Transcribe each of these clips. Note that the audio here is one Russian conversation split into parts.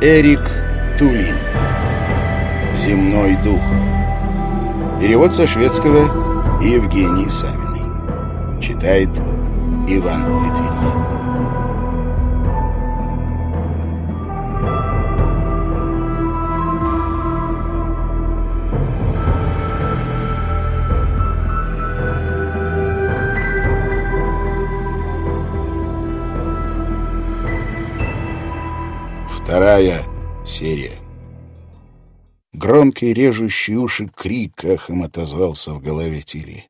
Эрик Тулин. «Земной дух» Перевод со шведского Евгений Савиной. Читает Иван Литвинов Вторая серия. Громкий режущий уши крик эхом отозвался в голове Тили.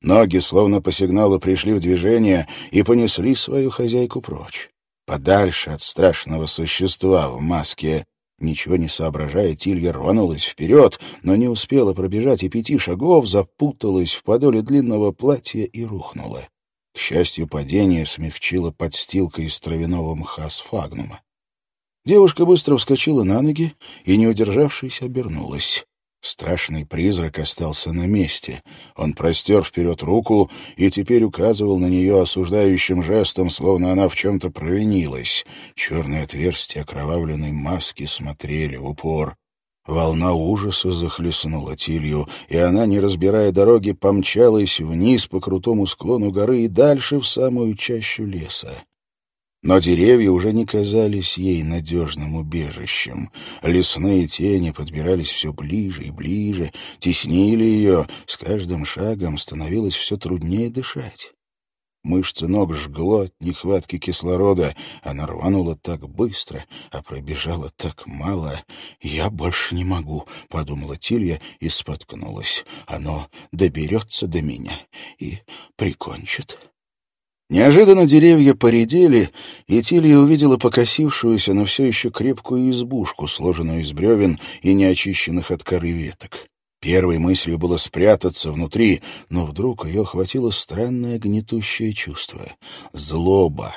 Ноги, словно по сигналу, пришли в движение и понесли свою хозяйку прочь. Подальше от страшного существа в маске. Ничего не соображая, Тилья рванулась вперед, но не успела пробежать и пяти шагов, запуталась в подоле длинного платья и рухнула. К счастью, падение смягчило подстилка из травяного мха сфагнума. Девушка быстро вскочила на ноги и, не удержавшись, обернулась. Страшный призрак остался на месте. Он простер вперед руку и теперь указывал на нее осуждающим жестом, словно она в чем-то провинилась. Черные отверстия окровавленной маски смотрели в упор. Волна ужаса захлестнула Тилью, и она, не разбирая дороги, помчалась вниз по крутому склону горы и дальше в самую чащу леса. Но деревья уже не казались ей надежным убежищем. Лесные тени подбирались все ближе и ближе, теснили ее, с каждым шагом становилось все труднее дышать. Мышцы ног жгло от нехватки кислорода. Она рванула так быстро, а пробежала так мало. «Я больше не могу», — подумала Тилья и споткнулась. «Оно доберется до меня и прикончит». Неожиданно деревья поредели, и Тилья увидела покосившуюся, но все еще крепкую избушку, сложенную из бревен и неочищенных от коры веток. Первой мыслью было спрятаться внутри, но вдруг ее охватило странное гнетущее чувство — злоба.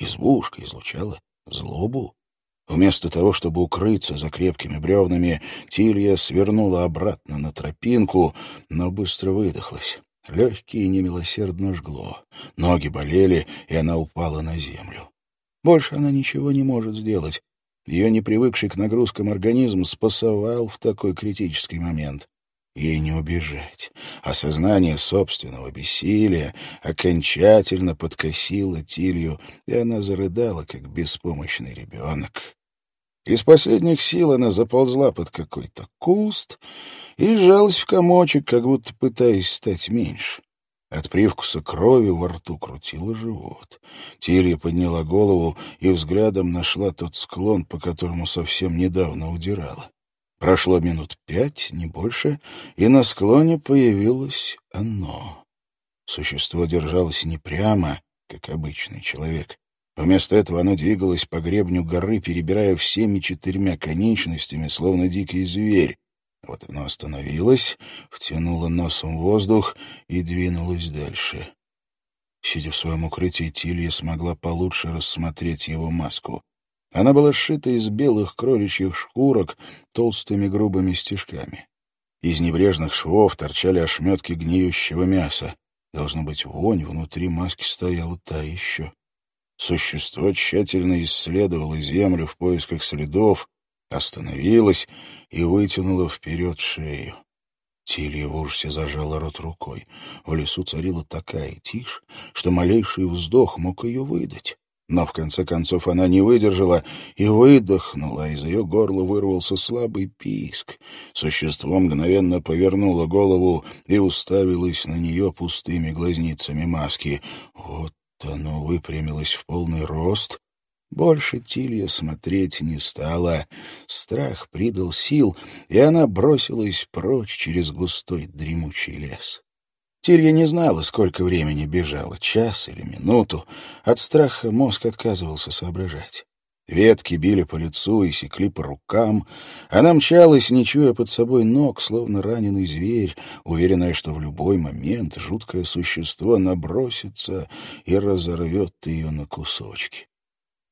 Избушка излучала злобу. Вместо того, чтобы укрыться за крепкими бревнами, Тилья свернула обратно на тропинку, но быстро выдохлась. Легкие немилосердно жгло. Ноги болели, и она упала на землю. Больше она ничего не может сделать. Ее непривыкший к нагрузкам организм спасовал в такой критический момент. Ей не убежать. Осознание собственного бессилия окончательно подкосило Тилью, и она зарыдала, как беспомощный ребенок. Из последних сил она заползла под какой-то куст и сжалась в комочек, как будто пытаясь стать меньше. От привкуса крови во рту крутила живот. Тилья подняла голову и взглядом нашла тот склон, по которому совсем недавно удирала. Прошло минут пять, не больше, и на склоне появилось оно. Существо держалось не прямо, как обычный человек, Вместо этого оно двигалось по гребню горы, перебирая всеми четырьмя конечностями, словно дикий зверь. Вот оно остановилось, втянуло носом воздух и двинулось дальше. Сидя в своем укрытии, Тилья смогла получше рассмотреть его маску. Она была сшита из белых кроличьих шкурок толстыми грубыми стежками. Из небрежных швов торчали ошметки гниющего мяса. Должно быть, вонь внутри маски стояла та еще. Существо тщательно исследовало землю в поисках следов, остановилось и вытянуло вперед шею. Тилья в ужасе зажала рот рукой. В лесу царила такая тишь, что малейший вздох мог ее выдать. Но в конце концов она не выдержала и выдохнула, а из ее горла вырвался слабый писк. Существо мгновенно повернуло голову и уставилось на нее пустыми глазницами маски. Вот оно выпрямилось в полный рост. Больше Тилья смотреть не стала. Страх придал сил, и она бросилась прочь через густой дремучий лес. Тилья не знала, сколько времени бежала, час или минуту. От страха мозг отказывался соображать. Ветки били по лицу и секли по рукам. Она мчалась, не чуя под собой ног, словно раненый зверь, уверенная, что в любой момент жуткое существо набросится и разорвет ее на кусочки.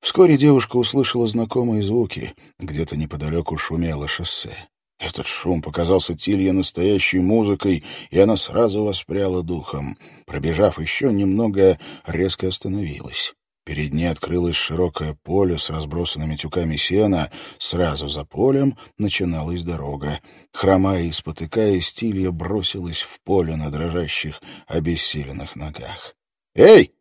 Вскоре девушка услышала знакомые звуки. Где-то неподалеку шумело шоссе. Этот шум показался Тилье настоящей музыкой, и она сразу воспряла духом. Пробежав еще немного, резко остановилась. Перед ней открылось широкое поле с разбросанными тюками сена. Сразу за полем начиналась дорога. Хромая и спотыкаясь, Тилья бросилась в поле на дрожащих, обессиленных ногах. «Эй,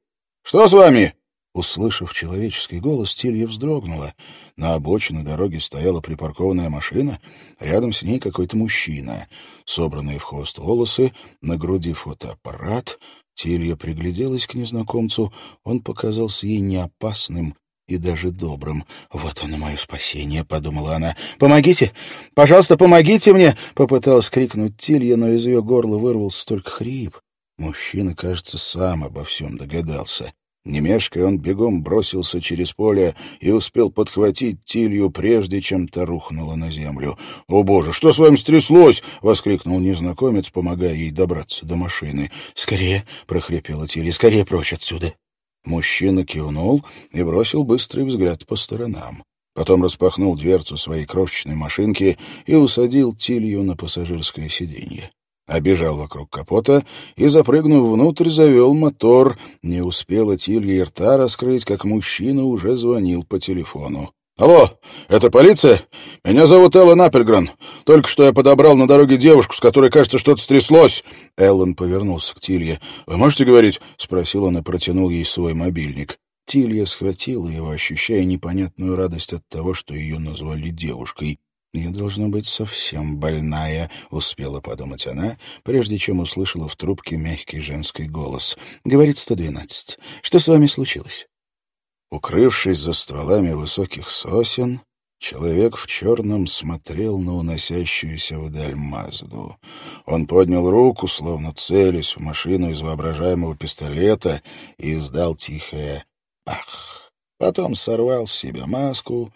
что с вами?» Услышав человеческий голос, Тилья вздрогнула. На обочине дороги стояла припаркованная машина, рядом с ней какой-то мужчина. Собранные в хвост волосы, на груди фотоаппарат. Тилья пригляделась к незнакомцу, он показался ей неопасным и даже добрым. «Вот оно, мое спасение», — подумала она. «Помогите! Пожалуйста, помогите мне!» — попыталась крикнуть Тилья, но из ее горла вырвался только хрип. Мужчина, кажется, сам обо всем догадался. Не он бегом бросился через поле и успел подхватить Тилью, прежде чем та рухнула на землю. «О, Боже, что с вами стряслось?» — воскликнул незнакомец, помогая ей добраться до машины. «Скорее!» — прохрипела Тилья. «Скорее прочь отсюда!» Мужчина кивнул и бросил быстрый взгляд по сторонам. Потом распахнул дверцу своей крошечной машинки и усадил Тилью на пассажирское сиденье. Обежал вокруг капота и, запрыгнув внутрь, завел мотор. Не успела Тилья и рта раскрыть, как мужчина уже звонил по телефону. «Алло, это полиция? Меня зовут Эллен Аппельгрен. Только что я подобрал на дороге девушку, с которой, кажется, что-то стряслось». Эллен повернулся к Тилье. «Вы можете говорить?» — спросил он и протянул ей свой мобильник. Тилья схватила его, ощущая непонятную радость от того, что ее назвали девушкой. «Я должна быть совсем больная», — успела подумать она, прежде чем услышала в трубке мягкий женский голос. «Говорит 112. Что с вами случилось?» Укрывшись за стволами высоких сосен, человек в черном смотрел на уносящуюся вдаль Мазду. Он поднял руку, словно целясь в машину из воображаемого пистолета, и издал тихое «пах». Потом сорвал с себя маску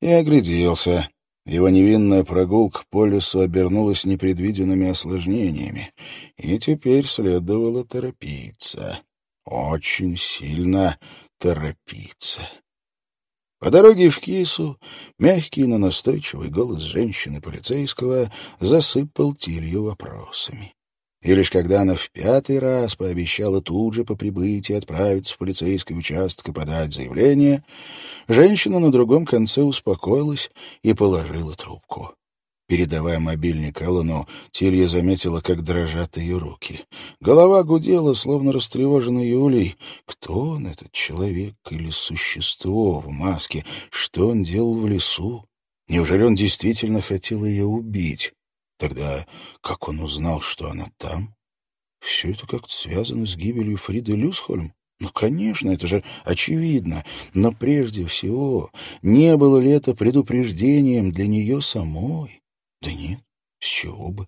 и огляделся. Его невинная прогулка по лесу обернулась непредвиденными осложнениями, и теперь следовало торопиться. Очень сильно торопиться. По дороге в Кису мягкий, но настойчивый голос женщины-полицейского засыпал Тилью вопросами. И лишь когда она в пятый раз пообещала тут же по прибытии отправиться в полицейский участок и подать заявление, женщина на другом конце успокоилась и положила трубку. Передавая мобильник Эллону, Тилья заметила, как дрожат ее руки. Голова гудела, словно растревоженный Юлей. Кто он, этот человек или существо в маске? Что он делал в лесу? Неужели он действительно хотел ее убить? Тогда как он узнал, что она там? Все это как-то связано с гибелью Фриды Люсхольм. Ну, конечно, это же очевидно. Но прежде всего, не было ли это предупреждением для нее самой? Да нет, с чего бы?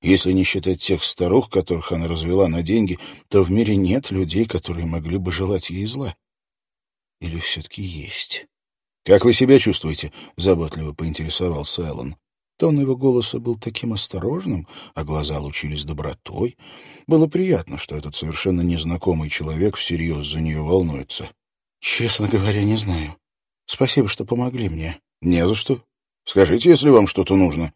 Если не считать тех старух, которых она развела на деньги, то в мире нет людей, которые могли бы желать ей зла. Или все-таки есть? «Как вы себя чувствуете?» — заботливо поинтересовался Эллен. Тон его голоса был таким осторожным, а глаза лучились добротой. Было приятно, что этот совершенно незнакомый человек всерьез за нее волнуется. «Честно говоря, не знаю. Спасибо, что помогли мне». «Не за что. Скажите, если вам что-то нужно».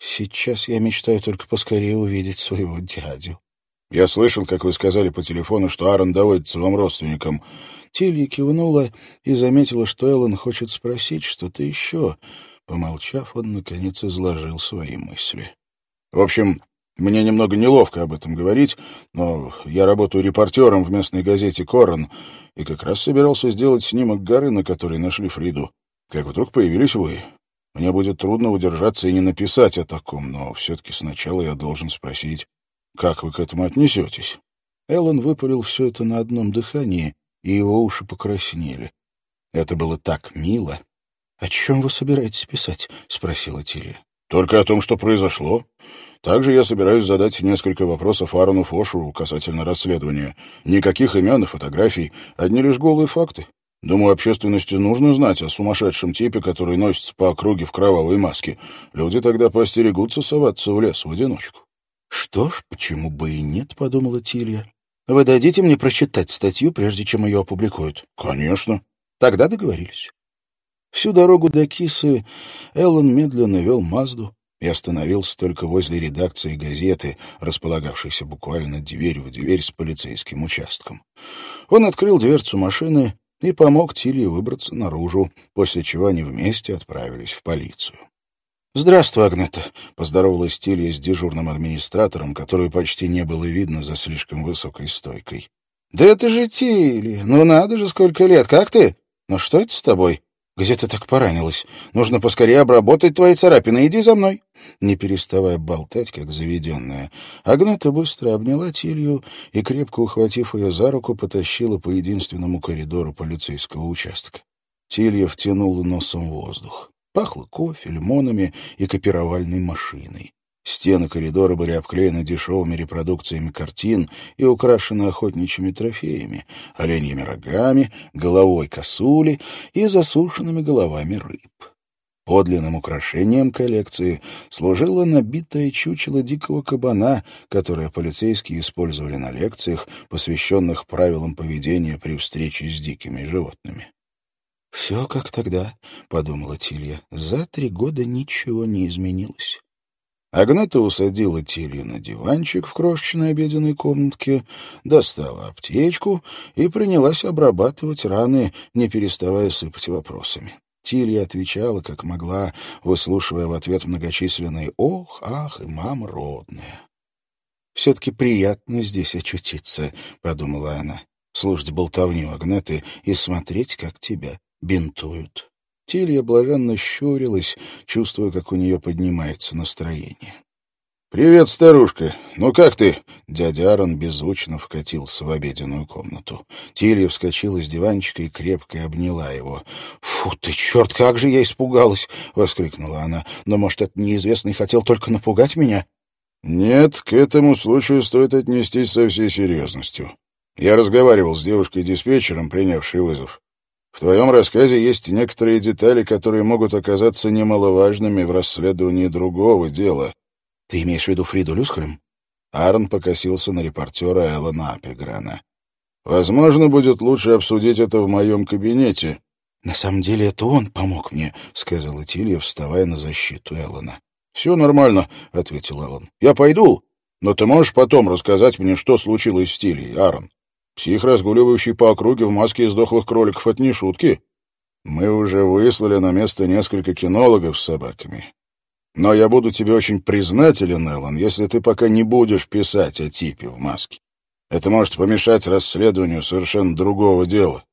«Сейчас я мечтаю только поскорее увидеть своего дядю». «Я слышал, как вы сказали по телефону, что Аарон доводится вам родственником». Тилья кивнула и заметила, что Эллен хочет спросить что-то еще, Помолчав, он, наконец, изложил свои мысли. «В общем, мне немного неловко об этом говорить, но я работаю репортером в местной газете «Корон» и как раз собирался сделать снимок горы, на которой нашли Фриду. Как вдруг появились вы. Мне будет трудно удержаться и не написать о таком, но все-таки сначала я должен спросить, как вы к этому отнесетесь?» Эллен выпалил все это на одном дыхании, и его уши покраснели. Это было так мило, «О чем вы собираетесь писать?» — спросила Тилия. «Только о том, что произошло. Также я собираюсь задать несколько вопросов Аарону Фошу касательно расследования. Никаких имен и фотографий, одни лишь голые факты. Думаю, общественности нужно знать о сумасшедшем типе, который носится по округе в кровавой маске. Люди тогда поостерегутся соваться в лес в одиночку». «Что ж, почему бы и нет?» — подумала Тилья. «Вы дадите мне прочитать статью, прежде чем ее опубликуют?» «Конечно». «Тогда договорились». Всю дорогу до Кисы Эллен медленно вел Мазду и остановился только возле редакции газеты, располагавшейся буквально дверь в дверь с полицейским участком. Он открыл дверцу машины и помог Тилье выбраться наружу, после чего они вместе отправились в полицию. «Здравствуй, Агнета», — поздоровалась Тилья с дежурным администратором, которую почти не было видно за слишком высокой стойкой. «Да это же Тилья! Ну надо же, сколько лет! Как ты? Ну что это с тобой? Где ты так поранилась? Нужно поскорее обработать твои царапины. Иди за мной!» Не переставая болтать, как заведенная, Агнета быстро обняла Тилью и, крепко ухватив ее за руку, потащила по единственному коридору полицейского участка. Тилья втянула носом воздух. Пахло кофе, лимонами и копировальной машиной. Стены коридора были обклеены дешевыми репродукциями картин и украшены охотничьими трофеями, оленьими рогами, головой косули и засушенными головами рыб. Подлинным украшением коллекции служило набитое чучело дикого кабана, которое полицейские использовали на лекциях, посвященных правилам поведения при встрече с дикими животными. «Все как тогда», — подумала Тилья. «За три года ничего не изменилось». Агната усадила Тилью на диванчик в крошечной обеденной комнатке, достала аптечку и принялась обрабатывать раны, не переставая сыпать вопросами. Тилья отвечала, как могла, выслушивая в ответ многочисленные «ох», «ах» и «мама родная». «Все-таки приятно здесь очутиться», — подумала она, — «слушать болтовню Агнеты и смотреть, как тебя бинтуют. Тилья блаженно щурилась, чувствуя, как у нее поднимается настроение. «Привет, старушка. Ну как ты?» Дядя Аарон беззвучно вкатился в обеденную комнату. Тилья вскочила с диванчика и крепко обняла его. «Фу ты, черт, как же я испугалась!» — воскликнула она. «Но, может, этот неизвестный хотел только напугать меня?» «Нет, к этому случаю стоит отнестись со всей серьезностью. Я разговаривал с девушкой-диспетчером, принявшей вызов. В твоем рассказе есть некоторые детали, которые могут оказаться немаловажными в расследовании другого дела. Ты имеешь в виду Фриду Люсхольм? Аарон покосился на репортера Эллена Апельграна. «Возможно, будет лучше обсудить это в моем кабинете». «На самом деле это он помог мне», — сказала Тилья, вставая на защиту Эллена. «Все нормально», — ответил Эллен. «Я пойду, но ты можешь потом рассказать мне, что случилось с Тильей, Аарон?» Псих, разгуливающий по округе в маске из дохлых кроликов, — это не шутки. Мы уже выслали на место несколько кинологов с собаками. Но я буду тебе очень признателен, Эллен, если ты пока не будешь писать о типе в маске. Это может помешать расследованию совершенно другого дела.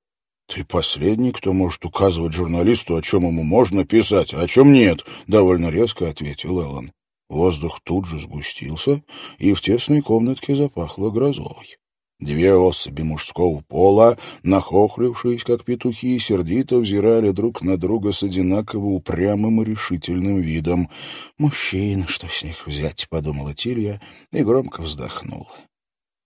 Ты последний, кто может указывать журналисту, о чем ему можно писать, а о чем нет, — довольно резко ответил Эллен. Воздух тут же сгустился, и в тесной комнатке запахло грозой. Две особи мужского пола, нахохлившись, как петухи, сердито взирали друг на друга с одинаково упрямым и решительным видом. «Мужчин, что с них взять?» — подумала Тилья и громко вздохнула.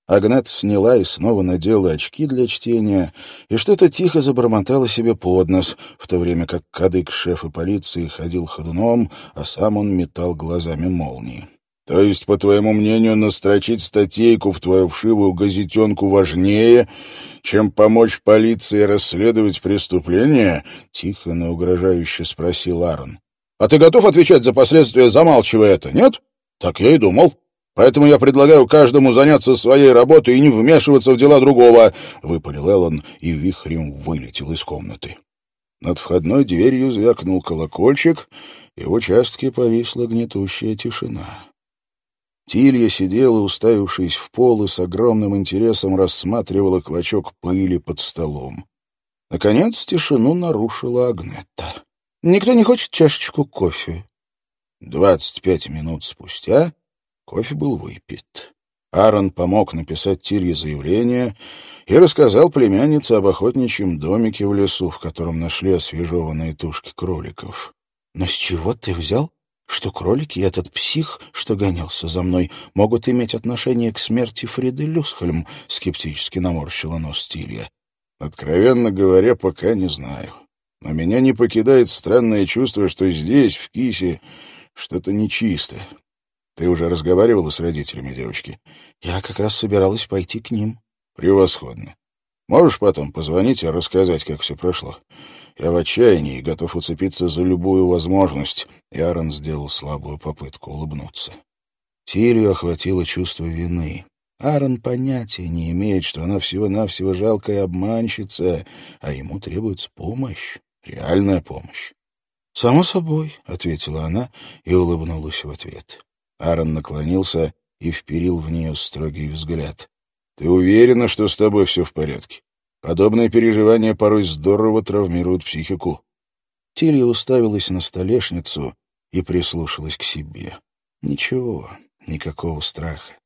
Агнет сняла и снова надела очки для чтения и что-то тихо забормотала себе под нос, в то время как кадык шефа полиции ходил ходуном, а сам он метал глазами молнии. То есть, по твоему мнению, настрочить статейку в твою вшивую газетенку важнее, чем помочь полиции расследовать преступление? Тихо, но угрожающе спросил Аарон. А ты готов отвечать за последствия, замалчивая это, нет? Так я и думал. Поэтому я предлагаю каждому заняться своей работой и не вмешиваться в дела другого, — выпалил Эллен и вихрем вылетел из комнаты. Над входной дверью звякнул колокольчик, и в участке повисла гнетущая тишина. Тилья сидела, уставившись в пол, и с огромным интересом рассматривала клочок пыли под столом. Наконец тишину нарушила Агнетта. «Никто не хочет чашечку кофе?» Двадцать пять минут спустя кофе был выпит. Аарон помог написать Тилье заявление и рассказал племяннице об охотничьем домике в лесу, в котором нашли освежеванные тушки кроликов. «Но с чего ты взял, что кролики и этот псих, что гонялся за мной, могут иметь отношение к смерти Фриды Люсхольм, скептически наморщила нос Тилья. Откровенно говоря, пока не знаю. Но меня не покидает странное чувство, что здесь, в Кисе, что-то нечисто. Ты уже разговаривала с родителями девочки? Я как раз собиралась пойти к ним. Превосходно. Можешь потом позвонить и рассказать, как все прошло? Я в отчаянии готов уцепиться за любую возможность. И Аарон сделал слабую попытку улыбнуться. Тилью охватило чувство вины. Аарон понятия не имеет, что она всего-навсего жалкая обманщица, а ему требуется помощь, реальная помощь. «Само собой», — ответила она и улыбнулась в ответ. Аарон наклонился и вперил в нее строгий взгляд. «Ты уверена, что с тобой все в порядке? Подобные переживания порой здорово травмируют психику». Тилья уставилась на столешницу и прислушалась к себе. Ничего, никакого страха.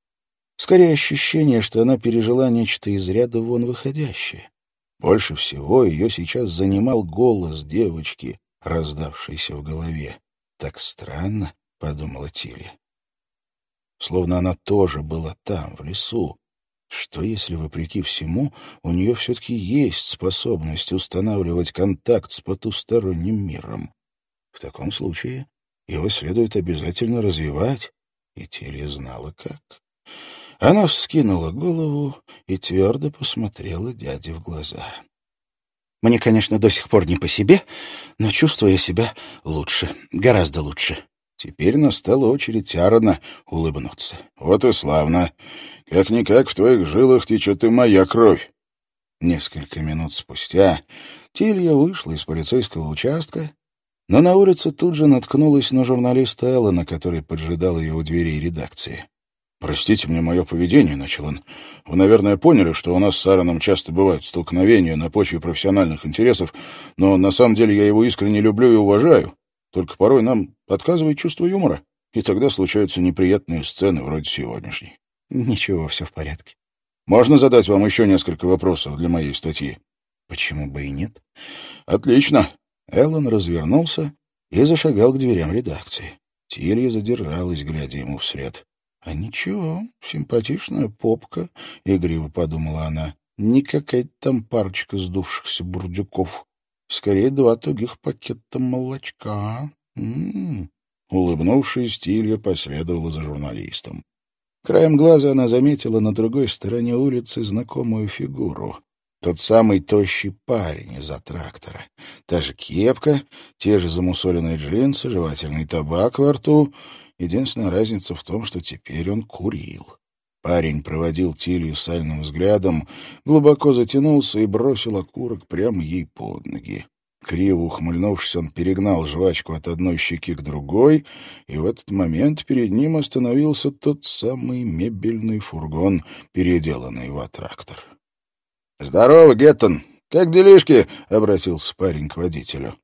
Скорее ощущение, что она пережила нечто из ряда вон выходящее. Больше всего ее сейчас занимал голос девочки, раздавшийся в голове. «Так странно», — подумала Тири. Словно она тоже была там, в лесу. Что если, вопреки всему, у нее все-таки есть способность устанавливать контакт с потусторонним миром? В таком случае его следует обязательно развивать, и Тилья знала как. Она вскинула голову и твердо посмотрела дяде в глаза. «Мне, конечно, до сих пор не по себе, но чувствую себя лучше, гораздо лучше». Теперь настала очередь Аарона улыбнуться. «Вот и славно. Как-никак в твоих жилах течет и моя кровь». Несколько минут спустя Тилья вышла из полицейского участка, но на улице тут же наткнулась на журналиста Эллена, который поджидал ее у дверей редакции. «Простите мне мое поведение», — начал он. «Вы, наверное, поняли, что у нас с Аароном часто бывают столкновения на почве профессиональных интересов, но на самом деле я его искренне люблю и уважаю. Только порой нам отказывает чувство юмора, и тогда случаются неприятные сцены вроде сегодняшней». «Ничего, все в порядке». «Можно задать вам еще несколько вопросов для моей статьи?» «Почему бы и нет?» «Отлично». Эллен развернулся и зашагал к дверям редакции. Тилья задержалась, глядя ему вслед. «А ничего, симпатичная попка», — игриво подумала она. «Не какая-то там парочка сдувшихся бурдюков. Скорее, два тугих пакета молочка. М -м -м. Улыбнувшись, Тилья последовала за журналистом. Краем глаза она заметила на другой стороне улицы знакомую фигуру. Тот самый тощий парень из-за трактора. Та же кепка, те же замусоленные джинсы, жевательный табак во рту Единственная разница в том, что теперь он курил. Парень проводил Тилью сальным взглядом, глубоко затянулся и бросил окурок прямо ей под ноги. Криво ухмыльнувшись, он перегнал жвачку от одной щеки к другой, и в этот момент перед ним остановился тот самый мебельный фургон, переделанный в трактор. «Здорово, Геттон! Как делишки?» — обратился парень к водителю.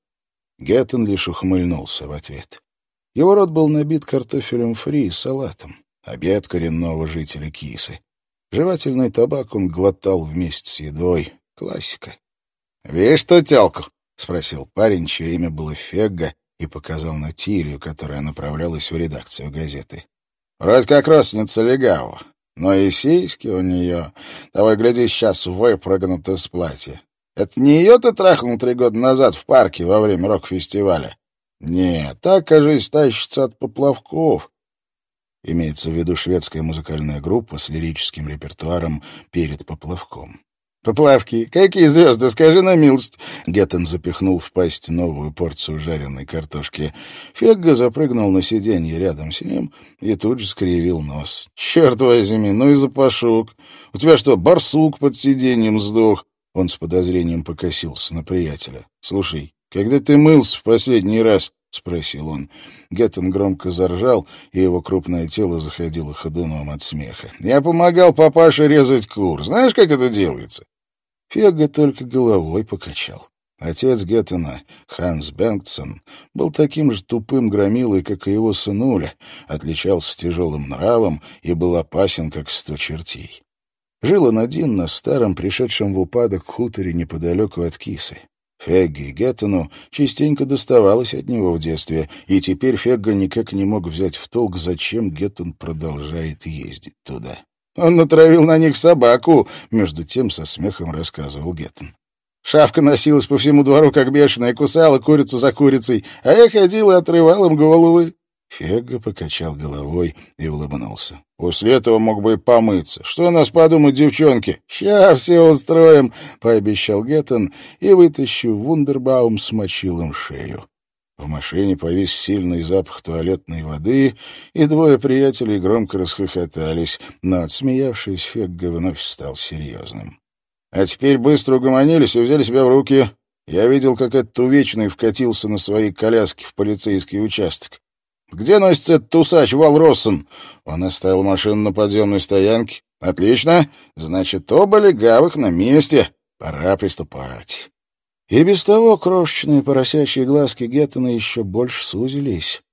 Геттон лишь ухмыльнулся в ответ. Его рот был набит картофелем фри и салатом, обед коренного жителя кисы. Жевательный табак он глотал вместе с едой. Классика. «Видишь ту телку?» — спросил парень, чье имя было Фегга, и показал на Тилью, которая направлялась в редакцию газеты. «Вроде как родственница Легаву, но и сиськи у нее. Давай, гляди, сейчас выпрыгнут из платья. Это не ее ты трахнул три года назад в парке во время рок-фестиваля?» Нет, так, кажись, тащится от поплавков. Имеется в виду шведская музыкальная группа с лирическим репертуаром перед поплавком. «Поплавки! Какие звезды? Скажи на милость!» Геттон запихнул в пасть новую порцию жареной картошки. Фегга запрыгнул на сиденье рядом с ним и тут же скривил нос. «Черт возьми, ну и запашок! У тебя что, барсук под сиденьем сдох?» Он с подозрением покосился на приятеля. «Слушай, «Когда ты мылся в последний раз?» — спросил он. Геттон громко заржал, и его крупное тело заходило ходуном от смеха. «Я помогал папаше резать кур. Знаешь, как это делается?» Фега только головой покачал. Отец Геттона, Ханс Бенгтсон, был таким же тупым громилой, как и его сынуля, отличался тяжелым нравом и был опасен, как сто чертей. Жил он один на старом, пришедшем в упадок хуторе неподалеку от Кисы. Фегге и Геттону частенько доставалось от него в детстве, и теперь Фегга никак не мог взять в толк, зачем Геттон продолжает ездить туда. «Он натравил на них собаку», — между тем со смехом рассказывал Геттон. «Шавка носилась по всему двору, как бешеная, кусала курицу за курицей, а я ходил и отрывал им головы. Фега покачал головой и улыбнулся. «После этого мог бы и помыться. Что нас подумают девчонки? Ща все устроим!» — пообещал Геттон и, вытащив вундербаум, смочил им шею. В машине повис сильный запах туалетной воды, и двое приятелей громко расхохотались, но, отсмеявшись, Фегга вновь стал серьезным. «А теперь быстро угомонились и взяли себя в руки. Я видел, как этот увечный вкатился на своей коляске в полицейский участок. Где носится этот усач Вал Россон? Он оставил машину на подземной стоянке. Отлично. Значит, оба легавых на месте. Пора приступать. И без того крошечные поросячьи глазки Геттона еще больше сузились.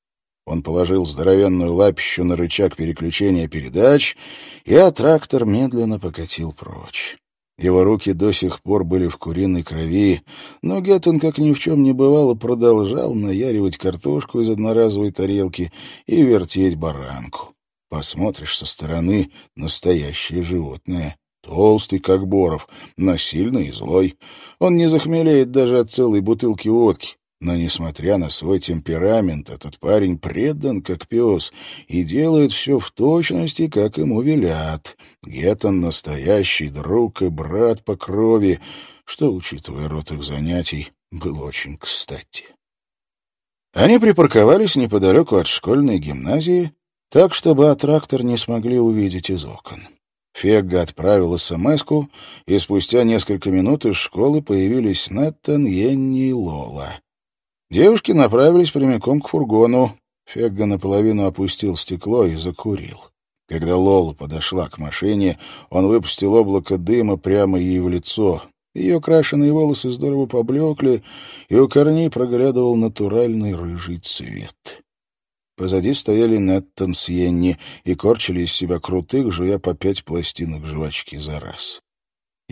Он положил здоровенную лапищу на рычаг переключения передач, и а трактор медленно покатил прочь. Его руки до сих пор были в куриной крови, но Геттон, как ни в чем не бывало, продолжал наяривать картошку из одноразовой тарелки и вертеть баранку. Посмотришь со стороны — настоящее животное. Толстый, как Боров, но сильный и злой. Он не захмелеет даже от целой бутылки водки. Но, несмотря на свой темперамент, этот парень предан, как пес, и делает все в точности, как ему велят. Геттон — настоящий друг и брат по крови, что, учитывая род их занятий, было очень кстати. Они припарковались неподалеку от школьной гимназии, так, чтобы трактор не смогли увидеть из окон. Фегга отправил смс и спустя несколько минут из школы появились Нэттон, Йенни и Лола. Девушки направились прямиком к фургону. Фегга наполовину опустил стекло и закурил. Когда Лола подошла к машине, он выпустил облако дыма прямо ей в лицо. Ее крашеные волосы здорово поблекли, и у корней проглядывал натуральный рыжий цвет. Позади стояли Неттон с Йенни и корчили из себя крутых, жуя по пять пластинок жвачки за раз.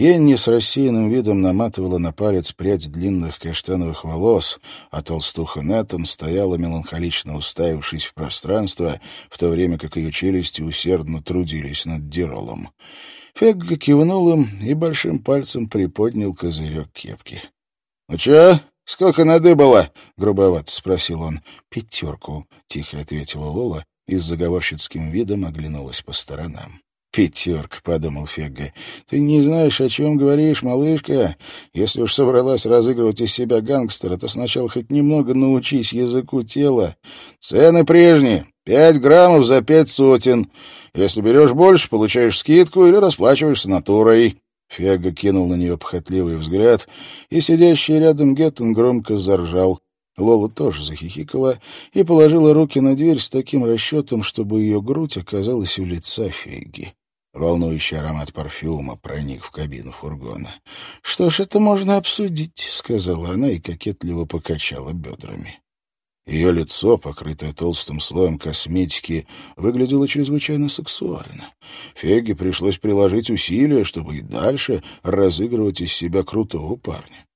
Йенни с рассеянным видом наматывала на палец прядь длинных каштановых волос, а толстуха Неттон стояла, меланхолично уставившись в пространство, в то время как ее челюсти усердно трудились над диролом. Фегга кивнул им и большим пальцем приподнял козырек кепки. — Ну чё, «Сколько надыбало?» — грубовато спросил он. «Пятерку», — тихо ответила Лола и с заговорщицким видом оглянулась по сторонам. «Пятерка», — подумал Фегга. «Ты не знаешь, о чем говоришь, малышка. Если уж собралась разыгрывать из себя гангстера, то сначала хоть немного научись языку тела. Цены прежние. Пять граммов за пять сотен. Если берешь больше, получаешь скидку или расплачиваешься натурой». Фега кинул на нее похотливый взгляд, и сидящий рядом Геттон громко заржал. Лола тоже захихикала и положила руки на дверь с таким расчетом, чтобы ее грудь оказалась у лица Феги. Волнующий аромат парфюма проник в кабину фургона. «Что ж, это можно обсудить», — сказала она и кокетливо покачала бедрами. Ее лицо, покрытое толстым слоем косметики, выглядело чрезвычайно сексуально. Феге пришлось приложить усилия, чтобы и дальше разыгрывать из себя крутого парня.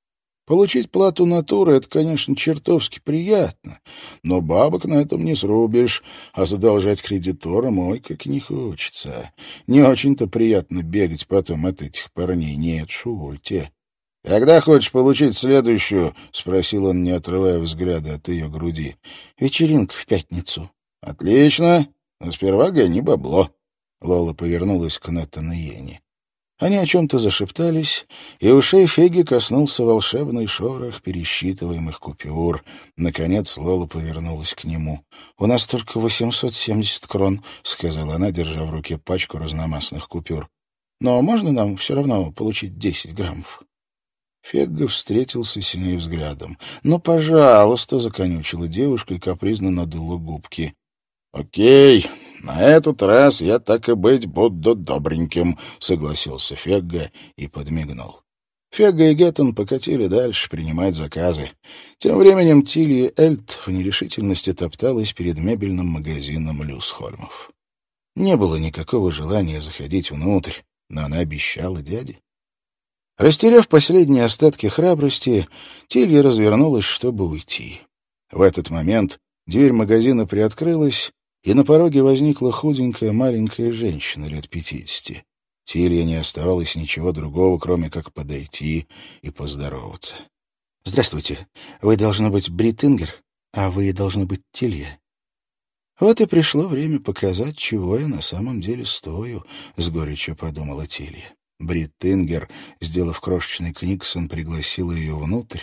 Получить плату натуры — это, конечно, чертовски приятно, но бабок на этом не срубишь, а задолжать кредиторам, ой, как не хочется. Не очень-то приятно бегать потом от этих парней, нет, шульте. «Когда хочешь получить следующую?» — спросил он, не отрывая взгляда от ее груди. «Вечеринка в пятницу». «Отлично. Но сперва гони бабло». Лола повернулась к Нэттон и Йенни. Они о чем-то зашептались, и ушей Феги коснулся волшебный шорох пересчитываемых купюр. Наконец Лола повернулась к нему. «У нас только восемьсот семьдесят крон», — сказала она, держа в руке пачку разномастных купюр. «Но можно нам все равно получить десять граммов?» Фегга встретился с ней взглядом. «Ну, пожалуйста», — законючила девушка и капризно надула губки. «Окей, на этот раз я так и быть буду добреньким», — согласился Фегга и подмигнул. Фегга и Геттон покатили дальше принимать заказы. Тем временем Тилья Эльт в нерешительности топталась перед мебельным магазином Люсхольмов. Не было никакого желания заходить внутрь, но она обещала дяде. Растеряв последние остатки храбрости, Тилья развернулась, чтобы уйти. В этот момент дверь магазина приоткрылась, и на пороге возникла худенькая маленькая женщина лет пятидесяти. Тилья не оставалось ничего другого, кроме как подойти и поздороваться. — Здравствуйте. Вы должны быть Бритингер, а вы должны быть Тилья. Вот и пришло время показать, чего я на самом деле стою, — с горечью подумала Тилья. Брит сделав крошечный книгсон, пригласила ее внутрь,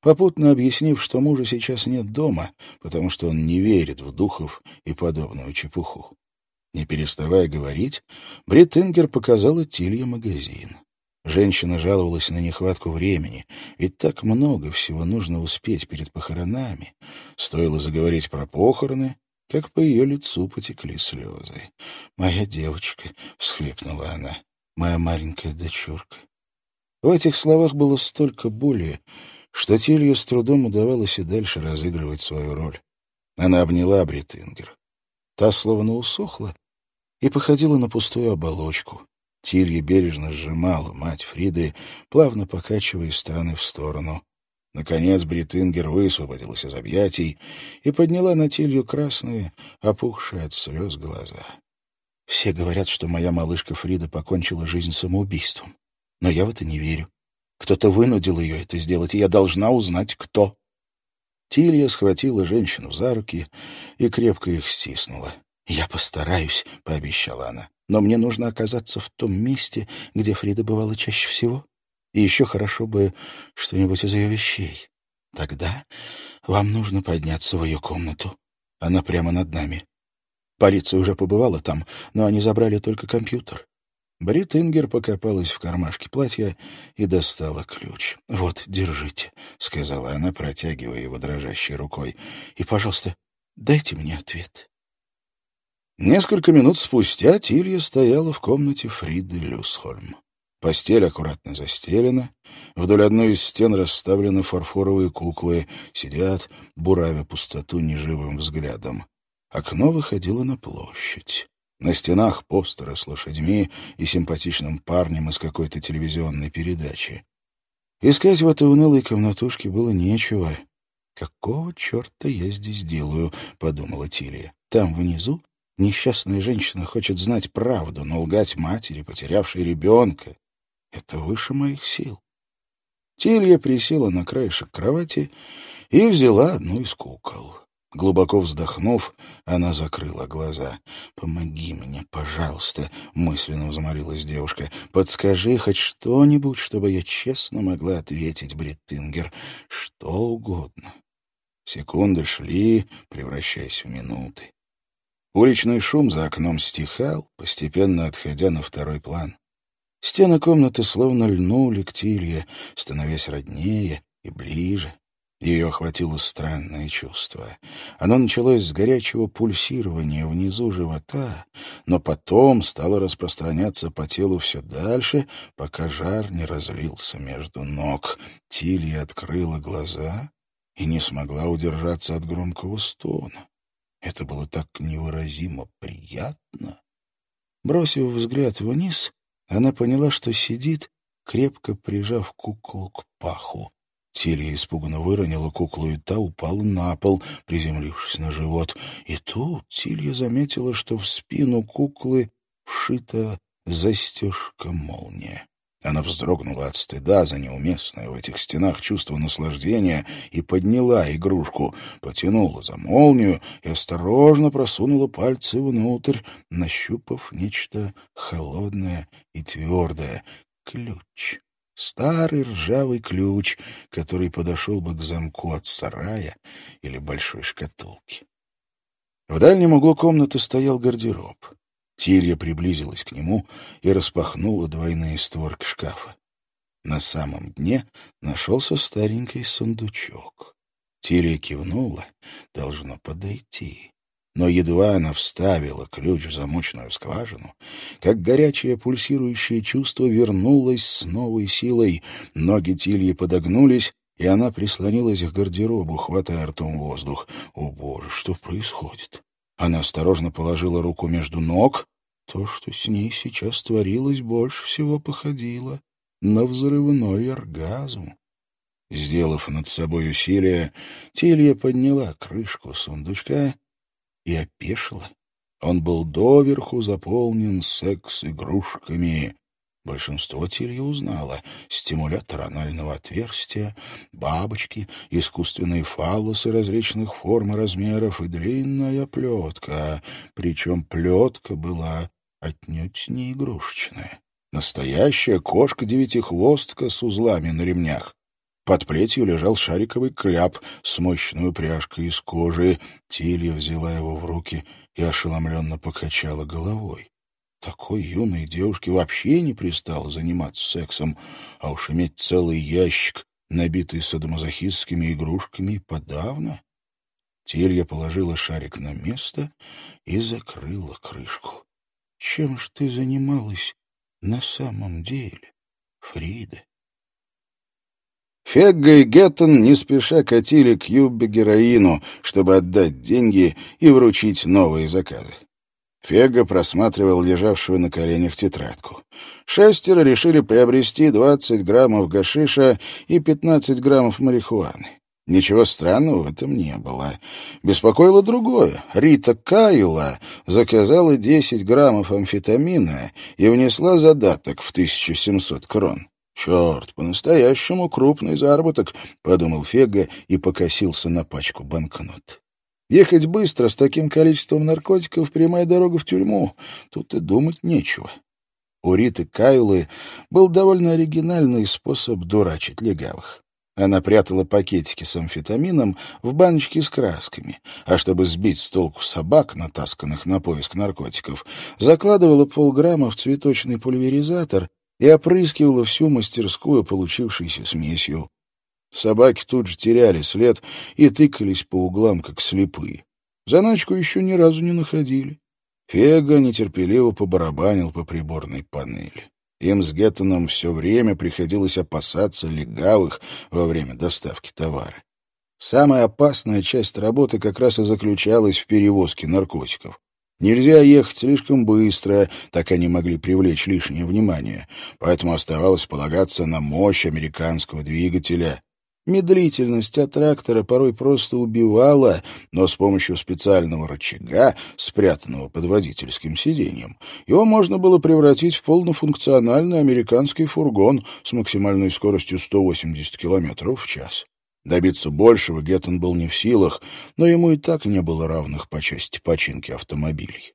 попутно объяснив, что мужа сейчас нет дома, потому что он не верит в духов и подобную чепуху. Не переставая говорить, Брит показала Тилье магазин. Женщина жаловалась на нехватку времени, ведь так много всего нужно успеть перед похоронами. Стоило заговорить про похороны, как по ее лицу потекли слезы. «Моя девочка», — всхлипнула она, моя маленькая дочурка. В этих словах было столько боли, что Тилью с трудом удавалось и дальше разыгрывать свою роль. Она обняла Бритингер. Та словно усохла и походила на пустую оболочку. Тилья бережно сжимала мать Фриды, плавно покачивая из стороны в сторону. Наконец Бритингер высвободилась из объятий и подняла на Тилью красные, опухшие от слез глаза. Все говорят, что моя малышка Фрида покончила жизнь самоубийством. Но я в это не верю. Кто-то вынудил ее это сделать, и я должна узнать, кто. Тилья схватила женщину за руки и крепко их стиснула. «Я постараюсь», — пообещала она. «Но мне нужно оказаться в том месте, где Фрида бывала чаще всего. И еще хорошо бы что-нибудь из ее вещей. Тогда вам нужно подняться в ее комнату. Она прямо над нами. Полиция уже побывала там, но они забрали только компьютер. Брит Ингер покопалась в кармашке платья и достала ключ. «Вот, держите», — сказала она, протягивая его дрожащей рукой. «И, пожалуйста, дайте мне ответ». Несколько минут спустя Тилья стояла в комнате Фриды Люсхольм. Постель аккуратно застелена, вдоль одной из стен расставлены фарфоровые куклы, сидят, буравя пустоту неживым взглядом. Окно выходило на площадь. На стенах постеры с лошадьми и симпатичным парнем из какой-то телевизионной передачи. Искать в этой унылой комнатушке было нечего. «Какого черта я здесь делаю?» — подумала Тилия. «Там внизу несчастная женщина хочет знать правду, но лгать матери, потерявшей ребенка — это выше моих сил». Тилья присела на краешек кровати и взяла одну из кукол. Глубоко вздохнув, она закрыла глаза. «Помоги мне, пожалуйста», — мысленно взмолилась девушка. «Подскажи хоть что-нибудь, чтобы я честно могла ответить, Бриттингер. Что угодно». Секунды шли, превращаясь в минуты. Уличный шум за окном стихал, постепенно отходя на второй план. Стены комнаты словно льнули к Тилье, становясь роднее и ближе. Ее охватило странное чувство. Оно началось с горячего пульсирования внизу живота, но потом стало распространяться по телу все дальше, пока жар не разлился между ног. Тилья открыла глаза и не смогла удержаться от громкого стона. Это было так невыразимо приятно. Бросив взгляд вниз, она поняла, что сидит, крепко прижав куклу к паху. Тилья испуганно выронила куклу, и та упала на пол, приземлившись на живот. И тут Тилья заметила, что в спину куклы вшита застежка-молния. Она вздрогнула от стыда за неуместное в этих стенах чувство наслаждения и подняла игрушку, потянула за молнию и осторожно просунула пальцы внутрь, нащупав нечто холодное и твердое — ключ. Старый ржавый ключ, который подошел бы к замку от сарая или большой шкатулки. В дальнем углу комнаты стоял гардероб. Тилья приблизилась к нему и распахнула двойные створки шкафа. На самом дне нашелся старенький сундучок. Тилья кивнула. Должно подойти. Но едва она вставила ключ в замочную скважину, как горячее пульсирующее чувство вернулось с новой силой. Ноги Тильи подогнулись, и она прислонилась к гардеробу, хватая ртом воздух. О, боже, что происходит? Она осторожно положила руку между ног. То, что с ней сейчас творилось, больше всего походило на взрывной оргазм. Сделав над собой усилие, Тилья подняла крышку сундучка и опешила. Он был доверху заполнен секс-игрушками. Большинство Тилья узнала. Стимулятор анального отверстия, бабочки, искусственные фаллосы различных форм и размеров и длинная плетка. Причем плетка была отнюдь не игрушечная. Настоящая кошка-девятихвостка с узлами на ремнях. Под плетью лежал шариковый кляп с мощной пряжкой из кожи. Тилья взяла его в руки и ошеломленно покачала головой. Такой юной девушке вообще не пристало заниматься сексом, а уж иметь целый ящик, набитый садомазохистскими игрушками, подавно. Тилья положила шарик на место и закрыла крышку. «Чем ж ты занималась на самом деле, Фрида?» Фегга и Геттон не спеша катили к Юббе героину, чтобы отдать деньги и вручить новые заказы. Фега просматривал лежавшую на коленях тетрадку. Шестеро решили приобрести 20 граммов гашиша и 15 граммов марихуаны. Ничего странного в этом не было. Беспокоило другое. Рита Кайла заказала 10 граммов амфетамина и внесла задаток в 1700 крон. «Черт, по-настоящему крупный заработок», — подумал Фега и покосился на пачку банкнот. «Ехать быстро с таким количеством наркотиков — прямая дорога в тюрьму. Тут и думать нечего». У Риты Кайлы был довольно оригинальный способ дурачить легавых. Она прятала пакетики с амфетамином в баночки с красками, а чтобы сбить с толку собак, натасканных на поиск наркотиков, закладывала полграмма в цветочный пульверизатор и опрыскивала всю мастерскую получившейся смесью. Собаки тут же теряли след и тыкались по углам, как слепые. Заначку еще ни разу не находили. Фега нетерпеливо побарабанил по приборной панели. Им с Геттоном все время приходилось опасаться легавых во время доставки товара. Самая опасная часть работы как раз и заключалась в перевозке наркотиков. Нельзя ехать слишком быстро, так они могли привлечь лишнее внимание, поэтому оставалось полагаться на мощь американского двигателя. Медлительность от трактора порой просто убивала, но с помощью специального рычага, спрятанного под водительским сиденьем, его можно было превратить в полнофункциональный американский фургон с максимальной скоростью 180 км в час. Добиться большего Геттон был не в силах, но ему и так не было равных по части починки автомобилей.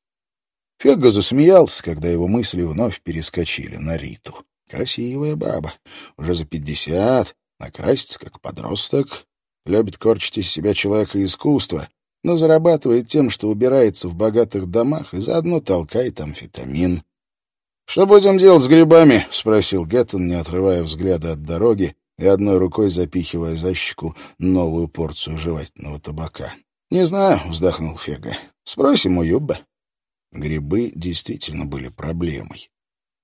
Фегга засмеялся, когда его мысли вновь перескочили на Риту. Красивая баба, уже за пятьдесят, накрасится как подросток, любит корчить из себя человека искусства, но зарабатывает тем, что убирается в богатых домах и заодно толкает амфетамин. «Что будем делать с грибами?» — спросил Геттон, не отрывая взгляда от дороги и одной рукой запихивая за щеку новую порцию жевательного табака. «Не знаю», — вздохнул Фега. «Спросим у Юбба». Грибы действительно были проблемой.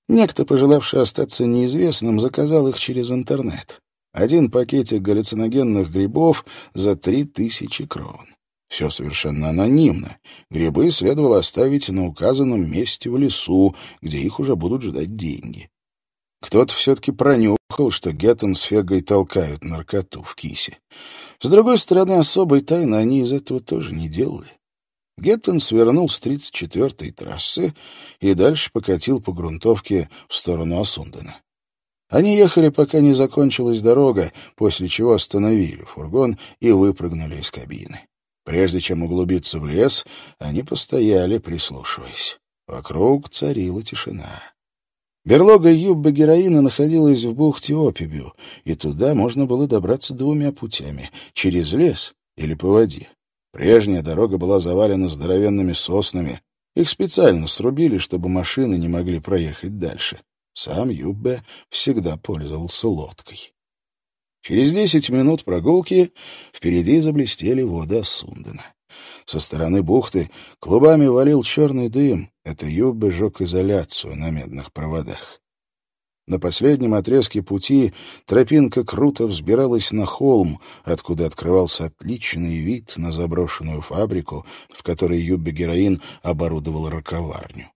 Некто, пожелавший остаться неизвестным, заказал их через интернет. Один пакетик галлюциногенных грибов за три тысячи крон. Все совершенно анонимно. Грибы следовало оставить на указанном месте в лесу, где их уже будут ждать деньги. Кто-то все-таки пронюхал, что Геттон с Фегой толкают наркоту в кисе. С другой стороны, особой тайны они из этого тоже не делали. Геттон свернул с 34-й трассы и дальше покатил по грунтовке в сторону Осундена. Они ехали, пока не закончилась дорога, после чего остановили фургон и выпрыгнули из кабины. Прежде чем углубиться в лес, они постояли, прислушиваясь. Вокруг царила тишина. Берлога Юбба героина находилась в бухте Опибю, и туда можно было добраться двумя путями — через лес или по воде. Прежняя дорога была завалена здоровенными соснами. Их специально срубили, чтобы машины не могли проехать дальше. Сам Юббе всегда пользовался лодкой. Через десять минут прогулки впереди заблестели воды Сундена. Со стороны бухты клубами валил черный дым. Это Юббе жег изоляцию на медных проводах. На последнем отрезке пути тропинка круто взбиралась на холм, откуда открывался отличный вид на заброшенную фабрику, в которой Юббе-героин оборудовал роковарню.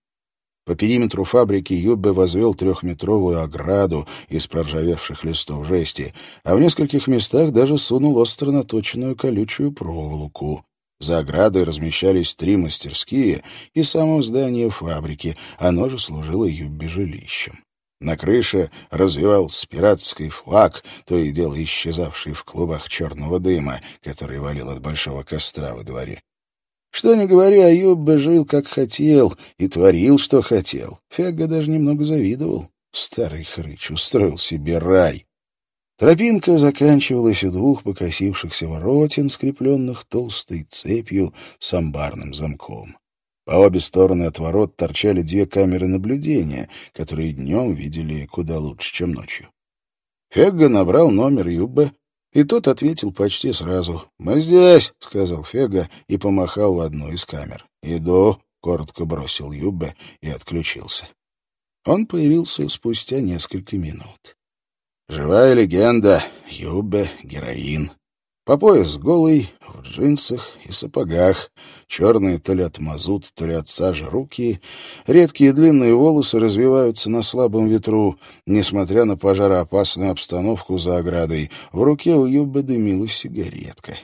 По периметру фабрики Юббе возвел трехметровую ограду из проржавевших листов жести, а в нескольких местах даже сунул остро наточенную колючую проволоку. За оградой размещались три мастерские и само здание фабрики, оно же служило Юббе жилищем. На крыше развивался пиратский флаг, то и дело исчезавший в клубах черного дыма, который валил от большого костра во дворе. Что ни говори, Аюб жил как хотел и творил, что хотел. Фега даже немного завидовал. Старый хрыч устроил себе рай. Тропинка заканчивалась у двух покосившихся воротин, скрепленных толстой цепью с амбарным замком. По обе стороны от ворот торчали две камеры наблюдения, которые днем видели куда лучше, чем ночью. Фегга набрал номер Юббе, и тот ответил почти сразу. «Мы здесь», — сказал Фега и помахал в одну из камер. «Иду», — коротко бросил Юббе и отключился. Он появился спустя несколько минут. Живая легенда. Юбе, героин. По пояс голый, в джинсах и сапогах. Черные то ли от мазут, то ли от сажи руки. Редкие длинные волосы развиваются на слабом ветру. Несмотря на пожароопасную обстановку за оградой, в руке у Юбы дымилась сигаретка.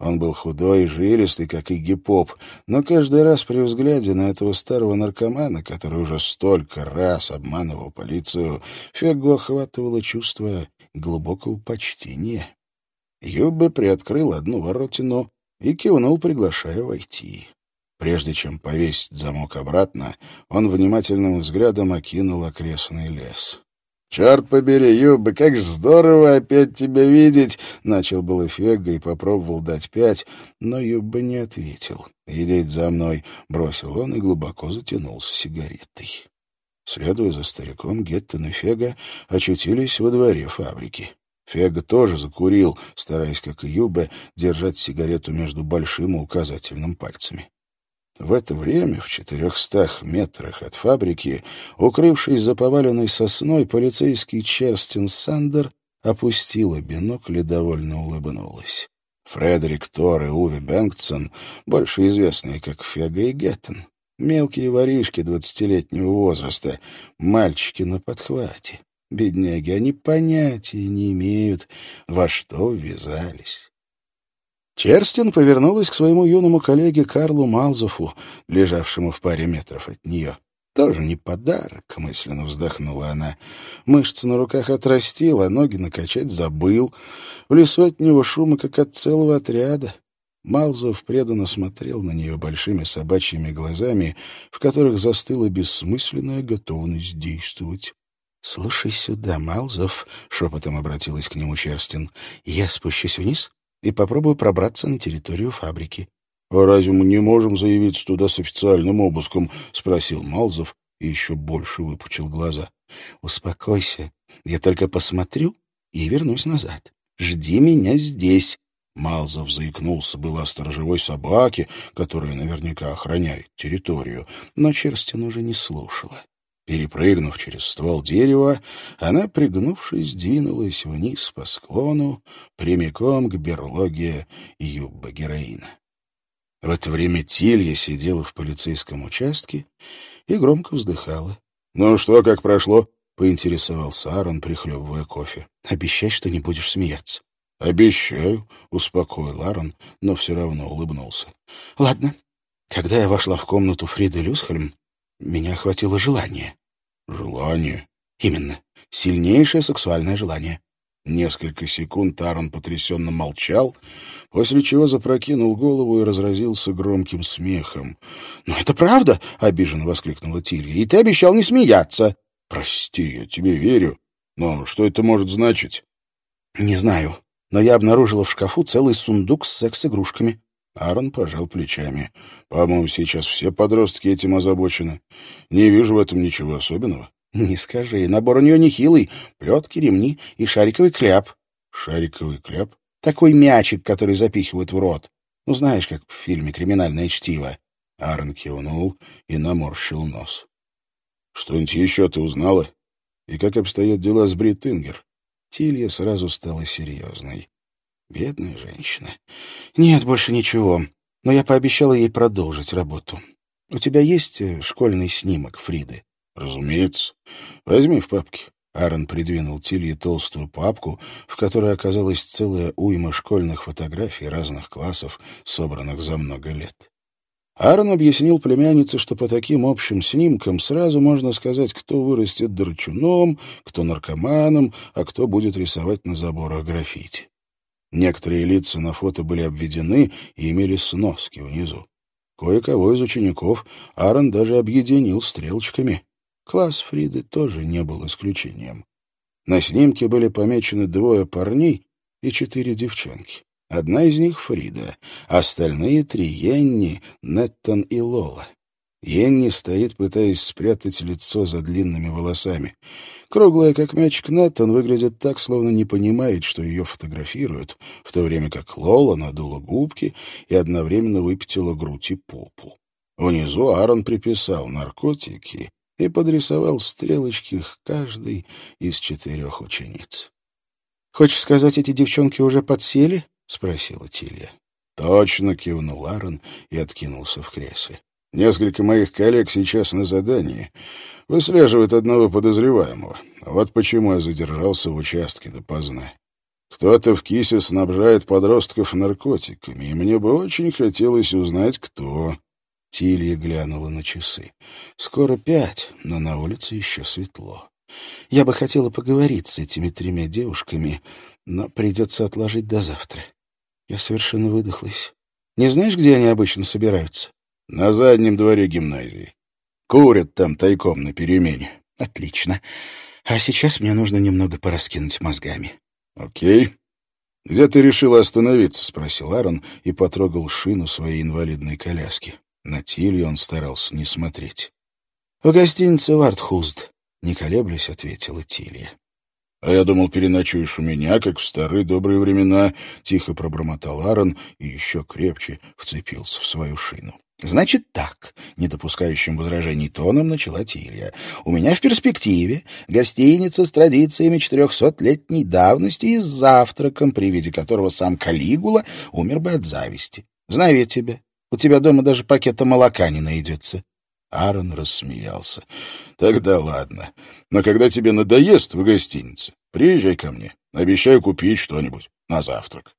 Он был худой и жилистый, как и гипоп, но каждый раз при взгляде на этого старого наркомана, который уже столько раз обманывал полицию, Фегу охватывало чувство глубокого почтения. Юбbe приоткрыл одну воротину и кивнул, приглашая войти. Прежде чем повесить замок обратно, он внимательным взглядом окинул окрестный лес. «Черт побери, Юба, как же здорово опять тебя видеть!» Начал было Фега и попробовал дать пять, но Юба не ответил. «Идите за мной!» — бросил он и глубоко затянулся сигаретой. Следуя за стариком, Геттон и Фега очутились во дворе фабрики. Фега тоже закурил, стараясь, как и Юбе, держать сигарету между большим и указательным пальцами. В это время, в четырехстах метрах от фабрики, укрывшись за поваленной сосной, полицейский Черстин Сандер опустила бинокль и довольно улыбнулась. Фредерик Тор и Уви Бенгтсон, больше известные как Фега и Геттен, мелкие воришки двадцатилетнего возраста, мальчики на подхвате. Бедняги, они понятия не имеют, во что ввязались. Черстин повернулась к своему юному коллеге Карлу Малзову, лежавшему в паре метров от нее. «Тоже не подарок», — мысленно вздохнула она. Мышцы на руках отрастил, а ноги накачать забыл. В лесу от него шума, как от целого отряда. Малзов преданно смотрел на нее большими собачьими глазами, в которых застыла бессмысленная готовность действовать. «Слушай сюда, Малзов», — шепотом обратилась к нему Черстин, — «я спущусь вниз, и попробую пробраться на территорию фабрики. — А разве мы не можем заявиться туда с официальным обыском? — спросил Малзов и еще больше выпучил глаза. — Успокойся. Я только посмотрю и вернусь назад. Жди меня здесь. Малзов заикнулся было о сторожевой собаке, которая наверняка охраняет территорию, но Черстин уже не слушала. Перепрыгнув через ствол дерева, она, пригнувшись, двинулась вниз по склону, прямиком к берлоге Юбба-героина. В это время Тилья сидела в полицейском участке и громко вздыхала. — Ну что, как прошло? — поинтересовался Аарон, прихлебывая кофе. — Обещай, что не будешь смеяться. — Обещаю, — успокоил Аарон, но все равно улыбнулся. — Ладно. Когда я вошла в комнату Фриды Люсхельм, меня охватило желание. Желание. Именно. Сильнейшее сексуальное желание. Несколько секунд Таран потрясенно молчал, после чего запрокинул голову и разразился громким смехом. «Но это правда!» — обиженно воскликнула Тилья. «И ты обещал не смеяться!» «Прости, я тебе верю. Но что это может значить?» «Не знаю, но я обнаружила в шкафу целый сундук с секс-игрушками». Аарон пожал плечами. «По-моему, сейчас все подростки этим озабочены. Не вижу в этом ничего особенного». «Не скажи. Набор у нее нехилый. Плетки, ремни и шариковый кляп». «Шариковый кляп?» «Такой мячик, который запихивают в рот. Ну, знаешь, как в фильме «Криминальное чтиво». Аарон кивнул и наморщил нос. «Что-нибудь еще ты узнала? И как обстоят дела с Брит Ингер?» Тилья сразу стала серьезной. Бедная женщина. Нет, больше ничего. Но я пообещала ей продолжить работу. У тебя есть э, школьный снимок Фриды? Разумеется. Возьми в папке. Аарон придвинул Тилье толстую папку, в которой оказалась целая уйма школьных фотографий разных классов, собранных за много лет. Аарон объяснил племяннице, что по таким общим снимкам сразу можно сказать, кто вырастет драчуном, кто наркоманом, а кто будет рисовать на заборах граффити. Некоторые лица на фото были обведены и имели сноски внизу. Кое-кого из учеников Аарон даже объединил стрелочками. Класс Фриды тоже не был исключением. На снимке были помечены двое парней и четыре девчонки. Одна из них — Фрида, остальные три — Йенни, Неттон и Лола. Йенни стоит, пытаясь спрятать лицо за длинными волосами. Круглая, как мячик Неттон, выглядит так, словно не понимает, что ее фотографируют, в то время как Лола надула губки и одновременно выпятила грудь и попу. Внизу Аарон приписал наркотики и подрисовал стрелочки к каждой из четырех учениц. «Хочешь сказать, эти девчонки уже подсели?» — спросила Тилья. Точно кивнул Аарон и откинулся в кресле. Несколько моих коллег сейчас на задании. Выслеживают одного подозреваемого. Вот почему я задержался в участке допоздна. Кто-то в кисе снабжает подростков наркотиками, и мне бы очень хотелось узнать, кто. Тилья глянула на часы. Скоро пять, но на улице еще светло. Я бы хотела поговорить с этими тремя девушками, но придется отложить до завтра. Я совершенно выдохлась. Не знаешь, где они обычно собираются? На заднем дворе гимназии. Курят там тайком на перемене. Отлично. А сейчас мне нужно немного пораскинуть мозгами. Окей. Где ты решила остановиться? Спросил Аарон и потрогал шину своей инвалидной коляски. На Тилью он старался не смотреть. В гостинице Вартхузд. Не колеблясь, ответила Тилья. «А я думал, переночуешь у меня, как в старые добрые времена», — тихо пробормотал Аарон и еще крепче вцепился в свою шину. «Значит так», — не допускающим возражений тоном начала Тилья. «У меня в перспективе гостиница с традициями четырехсотлетней давности и с завтраком, при виде которого сам Калигула умер бы от зависти. Знаю я тебя. У тебя дома даже пакета молока не найдется». Аарон рассмеялся. «Тогда ладно. Но когда тебе надоест в гостинице, приезжай ко мне. Обещаю купить что-нибудь на завтрак».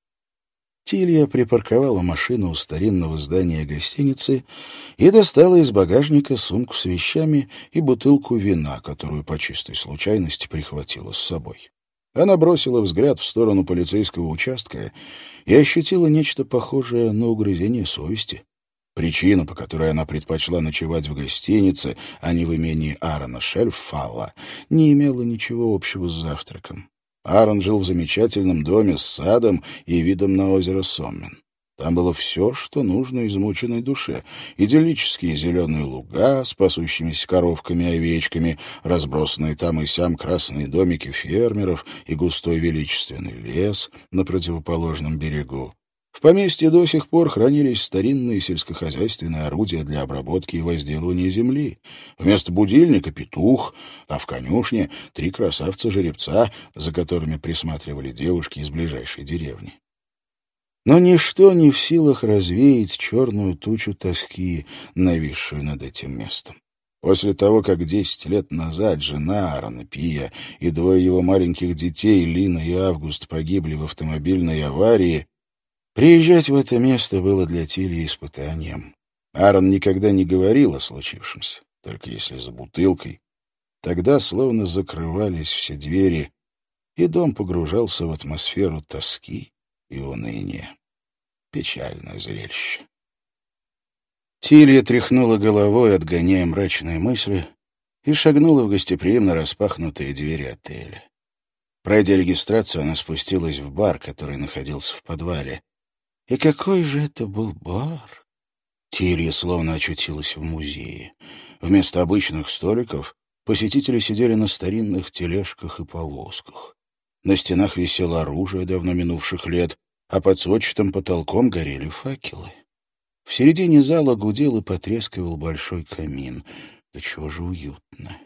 Тилья припарковала машину у старинного здания гостиницы и достала из багажника сумку с вещами и бутылку вина, которую по чистой случайности прихватила с собой. Она бросила взгляд в сторону полицейского участка и ощутила нечто похожее на угрызение совести. Причина, по которой она предпочла ночевать в гостинице, а не в имении Аарона Шельфалла, не имела ничего общего с завтраком. Аарон жил в замечательном доме с садом и видом на озеро Соммен. Там было все, что нужно измученной душе. Идиллические зеленые луга с пасущимися коровками и овечками, разбросанные там и сям красные домики фермеров и густой величественный лес на противоположном берегу. В поместье до сих пор хранились старинные сельскохозяйственные орудия для обработки и возделывания земли. Вместо будильника — петух, а в конюшне — три красавца-жеребца, за которыми присматривали девушки из ближайшей деревни. Но ничто не в силах развеять черную тучу тоски, нависшую над этим местом. После того, как десять лет назад жена Аарона Пия и двое его маленьких детей, Лина и Август, погибли в автомобильной аварии, Приезжать в это место было для Тильи испытанием. Аарон никогда не говорил о случившемся, только если за бутылкой. Тогда словно закрывались все двери, и дом погружался в атмосферу тоски и уныния. Печальное зрелище. Тилья тряхнула головой, отгоняя мрачные мысли, и шагнула в гостеприимно распахнутые двери отеля. Пройдя регистрацию, она спустилась в бар, который находился в подвале. И какой же это был бар! Тилья словно очутилась в музее. Вместо обычных столиков посетители сидели на старинных тележках и повозках. На стенах висело оружие давно минувших лет, а под сводчатым потолком горели факелы. В середине зала гудел и потрескивал большой камин. Да чего же уютно!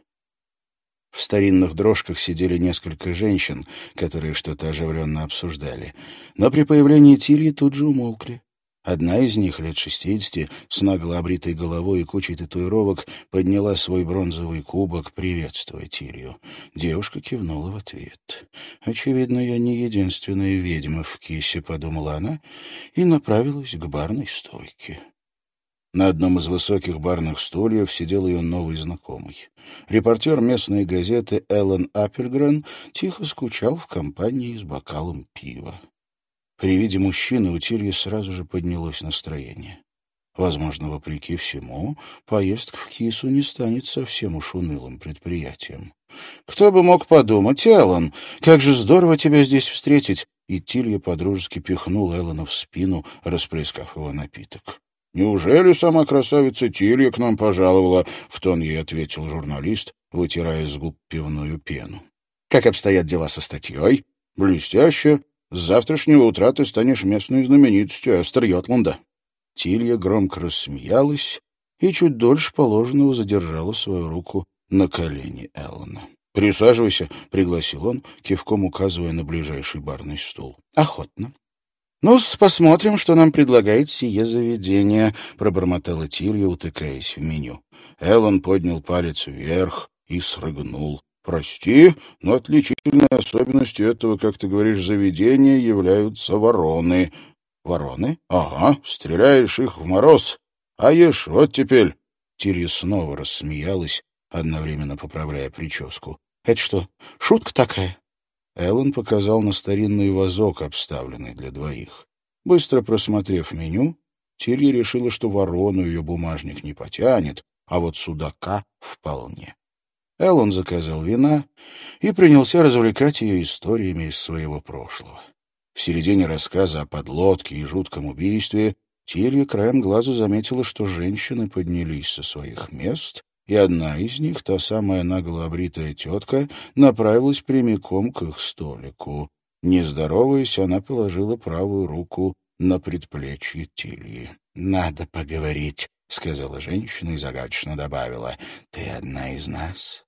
В старинных дрожках сидели несколько женщин, которые что-то оживленно обсуждали. Но при появлении Тильи тут же умолкли. Одна из них, лет шестидесяти, с нагло обритой головой и кучей татуировок, подняла свой бронзовый кубок, приветствуя Тилью. Девушка кивнула в ответ. «Очевидно, я не единственная ведьма в кисе», — подумала она, и направилась к барной стойке. На одном из высоких барных стульев сидел ее новый знакомый. Репортер местной газеты Эллен Аппельгрен тихо скучал в компании с бокалом пива. При виде мужчины у Тильи сразу же поднялось настроение. Возможно, вопреки всему, поездка в Кису не станет совсем уж унылым предприятием. «Кто бы мог подумать, Эллен, как же здорово тебя здесь встретить!» И Тилья подружески пихнул Эллена в спину, расплескав его напиток. «Неужели сама красавица Тилья к нам пожаловала?» — в тон ей ответил журналист, вытирая с губ пивную пену. «Как обстоят дела со статьей?» «Блестяще. С завтрашнего утра ты станешь местной знаменитостью Эстер-Йотланда». Тилья громко рассмеялась и чуть дольше положенного задержала свою руку на колени Эллона. «Присаживайся», — пригласил он, кивком указывая на ближайший барный стул. «Охотно». Ну посмотрим, что нам предлагает сие заведение», — пробормотала Тилья, утыкаясь в меню. Эллон поднял палец вверх и срыгнул. «Прости, но отличительной особенностью этого, как ты говоришь, заведения являются вороны». «Вороны?» «Ага, стреляешь их в мороз, а ешь вот теперь». Тилья снова рассмеялась, одновременно поправляя прическу. «Это что, шутка такая?» Эллен показал на старинный вазок, обставленный для двоих. Быстро просмотрев меню, Тилья решила, что ворону ее бумажник не потянет, а вот судака вполне. Эллен заказал вина и принялся развлекать ее историями из своего прошлого. В середине рассказа о подлодке и жутком убийстве Тилья краем глаза заметила, что женщины поднялись со своих мест и одна из них, та самая нагло обритая тетка, направилась прямиком к их столику. Не здороваясь, она положила правую руку на предплечье Тильи. «Надо поговорить», — сказала женщина и загадочно добавила. «Ты одна из нас?»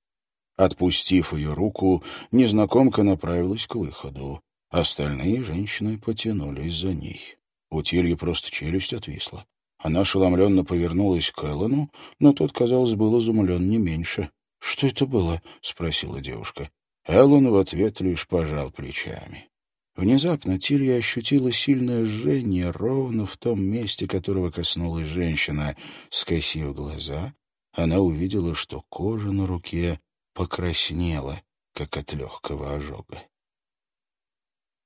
Отпустив ее руку, незнакомка направилась к выходу. Остальные женщины потянулись за ней. У Тильи просто челюсть отвисла. Она ошеломленно повернулась к Эллену, но тот, казалось, был изумлен не меньше. — Что это было? — спросила девушка. Эллен в ответ лишь пожал плечами. Внезапно Тилья ощутила сильное жжение ровно в том месте, которого коснулась женщина. Скосив глаза, она увидела, что кожа на руке покраснела, как от легкого ожога.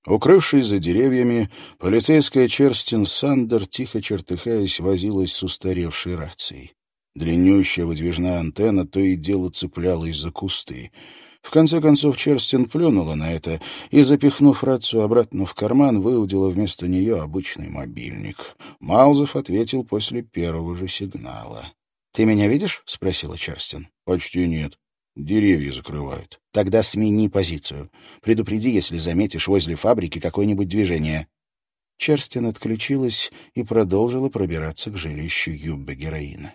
Укрывшись за деревьями, полицейская Черстин Сандер, тихо чертыхаясь, возилась с устаревшей рацией. Длиннющая выдвижная антенна то и дело цеплялась за кусты. В конце концов Черстин плюнула на это и, запихнув рацию обратно в карман, выудила вместо нее обычный мобильник. Маузов ответил после первого же сигнала. «Ты меня видишь?» — спросила Черстин. «Почти нет. Деревья закрывают. Тогда смени позицию. Предупреди, если заметишь возле фабрики какое-нибудь движение. Черстин отключилась и продолжила пробираться к жилищу Юббе героина.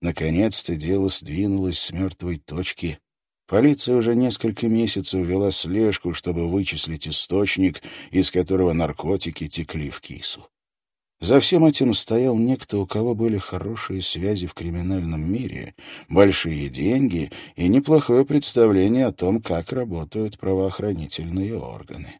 Наконец-то дело сдвинулось с мертвой точки. Полиция уже несколько месяцев вела слежку, чтобы вычислить источник, из которого наркотики текли в кису. За всем этим стоял некто, у кого были хорошие связи в криминальном мире, большие деньги и неплохое представление о том, как работают правоохранительные органы.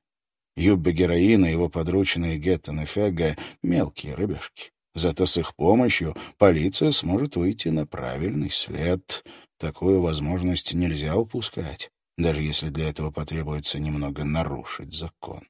Юббе героина и его подручные Геттон и Фегга — мелкие рыбешки. Зато с их помощью полиция сможет выйти на правильный след. Такую возможность нельзя упускать, даже если для этого потребуется немного нарушить закон.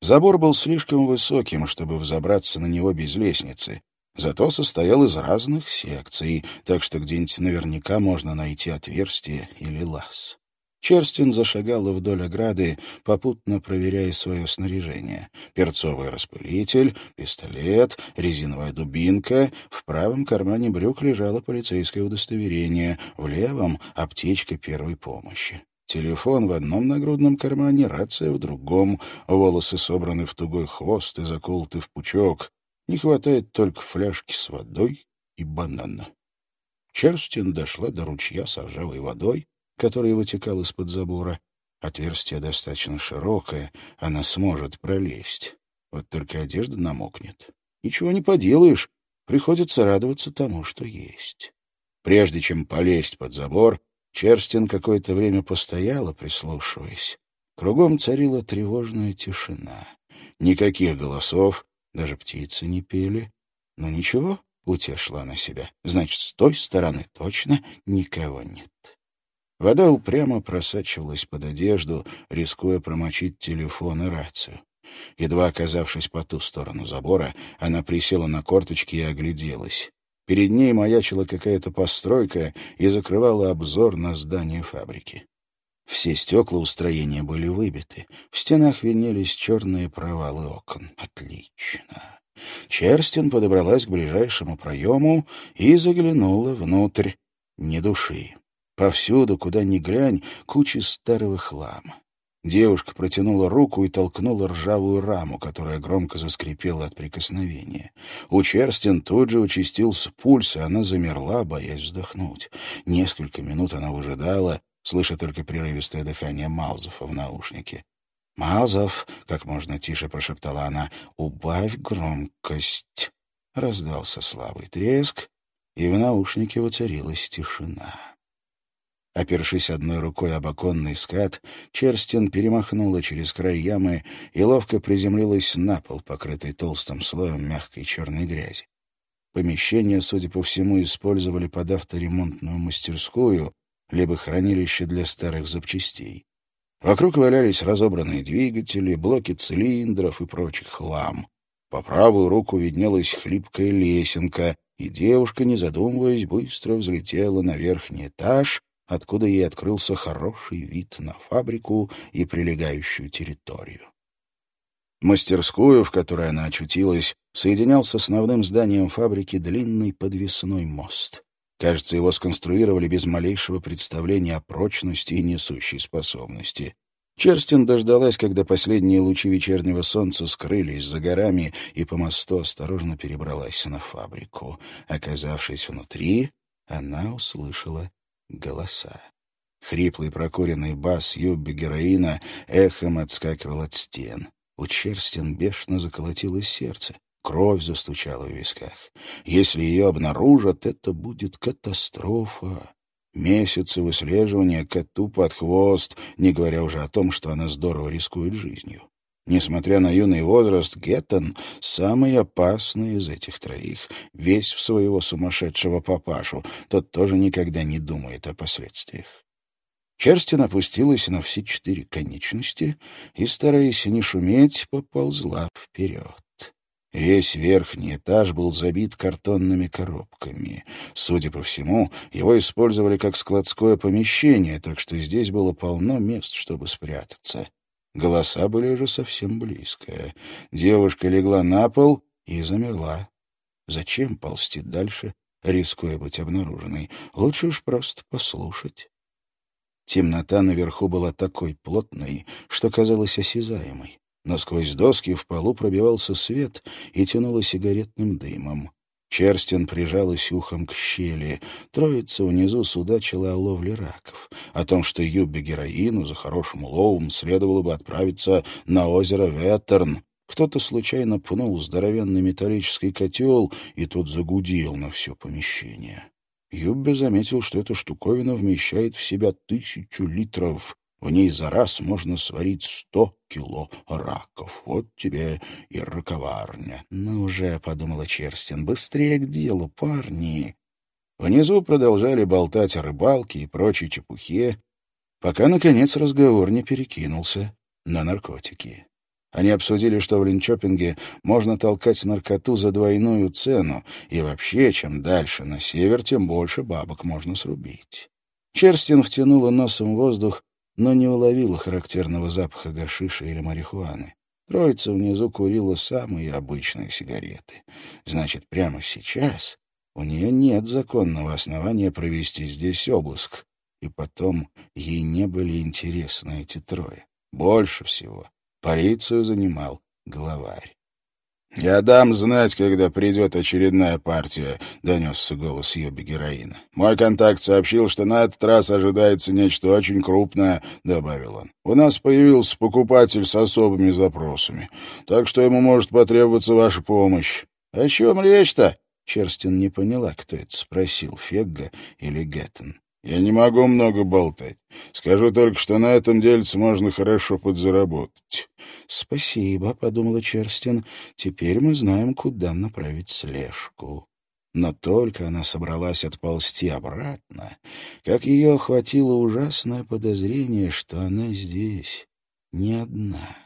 Забор был слишком высоким, чтобы взобраться на него без лестницы, зато состоял из разных секций, так что где-нибудь наверняка можно найти отверстие или лаз. Черстин зашагала вдоль ограды, попутно проверяя свое снаряжение. Перцовый распылитель, пистолет, резиновая дубинка. В правом кармане брюк лежало полицейское удостоверение, в левом — аптечка первой помощи. Телефон в одном нагрудном кармане, рация в другом, волосы собраны в тугой хвост и заколоты в пучок. Не хватает только фляжки с водой и банана. Черстин дошла до ручья с ржавой водой, который вытекал из-под забора. Отверстие достаточно широкое, она сможет пролезть. Вот только одежда намокнет. Ничего не поделаешь, приходится радоваться тому, что есть. Прежде чем полезть под забор, Черстин какое-то время постояла, прислушиваясь. Кругом царила тревожная тишина. Никаких голосов, даже птицы не пели. Но ничего, утешила она себя. Значит, с той стороны точно никого нет. Вода упрямо просачивалась под одежду, рискуя промочить телефон и рацию. Едва оказавшись по ту сторону забора, она присела на корточки и огляделась. Перед ней маячила какая-то постройка и закрывала обзор на здание фабрики. Все стекла у строения были выбиты. В стенах виднелись черные провалы окон. Отлично. Черстин подобралась к ближайшему проему и заглянула внутрь. Ни души. Повсюду, куда ни глянь, кучи старого хлама. Девушка протянула руку и толкнула ржавую раму, которая громко заскрипела от прикосновения. У Черстин тут же участился пульс, и она замерла, боясь вздохнуть. Несколько минут она выжидала, слыша только прерывистое дыхание Малзова в наушнике. «Малзов», — как можно тише прошептала она, — «убавь громкость». Раздался слабый треск, и в наушнике воцарилась тишина. Опершись одной рукой об оконный скат, Черстин перемахнула через край ямы и ловко приземлилась на пол, покрытый толстым слоем мягкой черной грязи. Помещение, судя по всему, использовали под авторемонтную мастерскую либо хранилище для старых запчастей. Вокруг валялись разобранные двигатели, блоки цилиндров и прочих хлам. По правую руку виднелась хлипкая лесенка, и девушка, не задумываясь, быстро взлетела на верхний этаж, откуда ей открылся хороший вид на фабрику и прилегающую территорию. Мастерскую, в которой она очутилась, соединял с основным зданием фабрики длинный подвесной мост. Кажется, его сконструировали без малейшего представления о прочности и несущей способности. Черстин дождалась, когда последние лучи вечернего солнца скрылись за горами, и по мосту осторожно перебралась на фабрику. Оказавшись внутри, она услышала голоса. Хриплый прокуренный бас Юбби героина эхом отскакивал от стен. У Черстин бешено заколотилось сердце. Кровь застучала в висках. Если ее обнаружат, это будет катастрофа. Месяцы выслеживания коту под хвост, не говоря уже о том, что она здорово рискует жизнью. Несмотря на юный возраст, Геттон — самый опасный из этих троих. Весь в своего сумасшедшего папашу. Тот тоже никогда не думает о последствиях. Черстин опустилась на все четыре конечности и, стараясь не шуметь, поползла вперед. Весь верхний этаж был забит картонными коробками. Судя по всему, его использовали как складское помещение, так что здесь было полно мест, чтобы спрятаться. Голоса были уже совсем близко. Девушка легла на пол и замерла. Зачем ползти дальше, рискуя быть обнаруженной? Лучше уж просто послушать. Темнота наверху была такой плотной, что казалась осязаемой но сквозь доски в полу пробивался свет и тянуло сигаретным дымом. Черстин прижалась ухом к щели. Троица внизу судачила о ловле раков. О том, что Юбби героину за хорошим уловом следовало бы отправиться на озеро Веттерн. Кто-то случайно пнул здоровенный металлический котел, и тот загудел на все помещение. Юбби заметил, что эта штуковина вмещает в себя тысячу литров. В ней за раз можно сварить сто кило раков. Вот тебе и раковарня. Ну уже, — подумала Черстин, — быстрее к делу, парни. Внизу продолжали болтать о рыбалке и прочей чепухе, пока, наконец, разговор не перекинулся на наркотики. Они обсудили, что в Линчопинге можно толкать наркоту за двойную цену, и вообще, чем дальше на север, тем больше бабок можно срубить. Черстин втянула носом воздух но не уловила характерного запаха гашиша или марихуаны. Троица внизу курила самые обычные сигареты. Значит, прямо сейчас у нее нет законного основания провести здесь обыск. И потом ей не были интересны эти трое. Больше всего полицию занимал главарь. «Я дам знать, когда придет очередная партия», — донесся голос Юби героина. «Мой контакт сообщил, что на этот раз ожидается нечто очень крупное», — добавил он. «У нас появился покупатель с особыми запросами, так что ему может потребоваться ваша помощь». «О чем речь-то?» Черстин не поняла, кто это спросил, Фегга или Гэттон. Я не могу много болтать. Скажу только, что на этом дельце можно хорошо подзаработать. — Спасибо, — подумала Черстин. — Теперь мы знаем, куда направить слежку. Но только она собралась отползти обратно, как ее охватило ужасное подозрение, что она здесь не одна.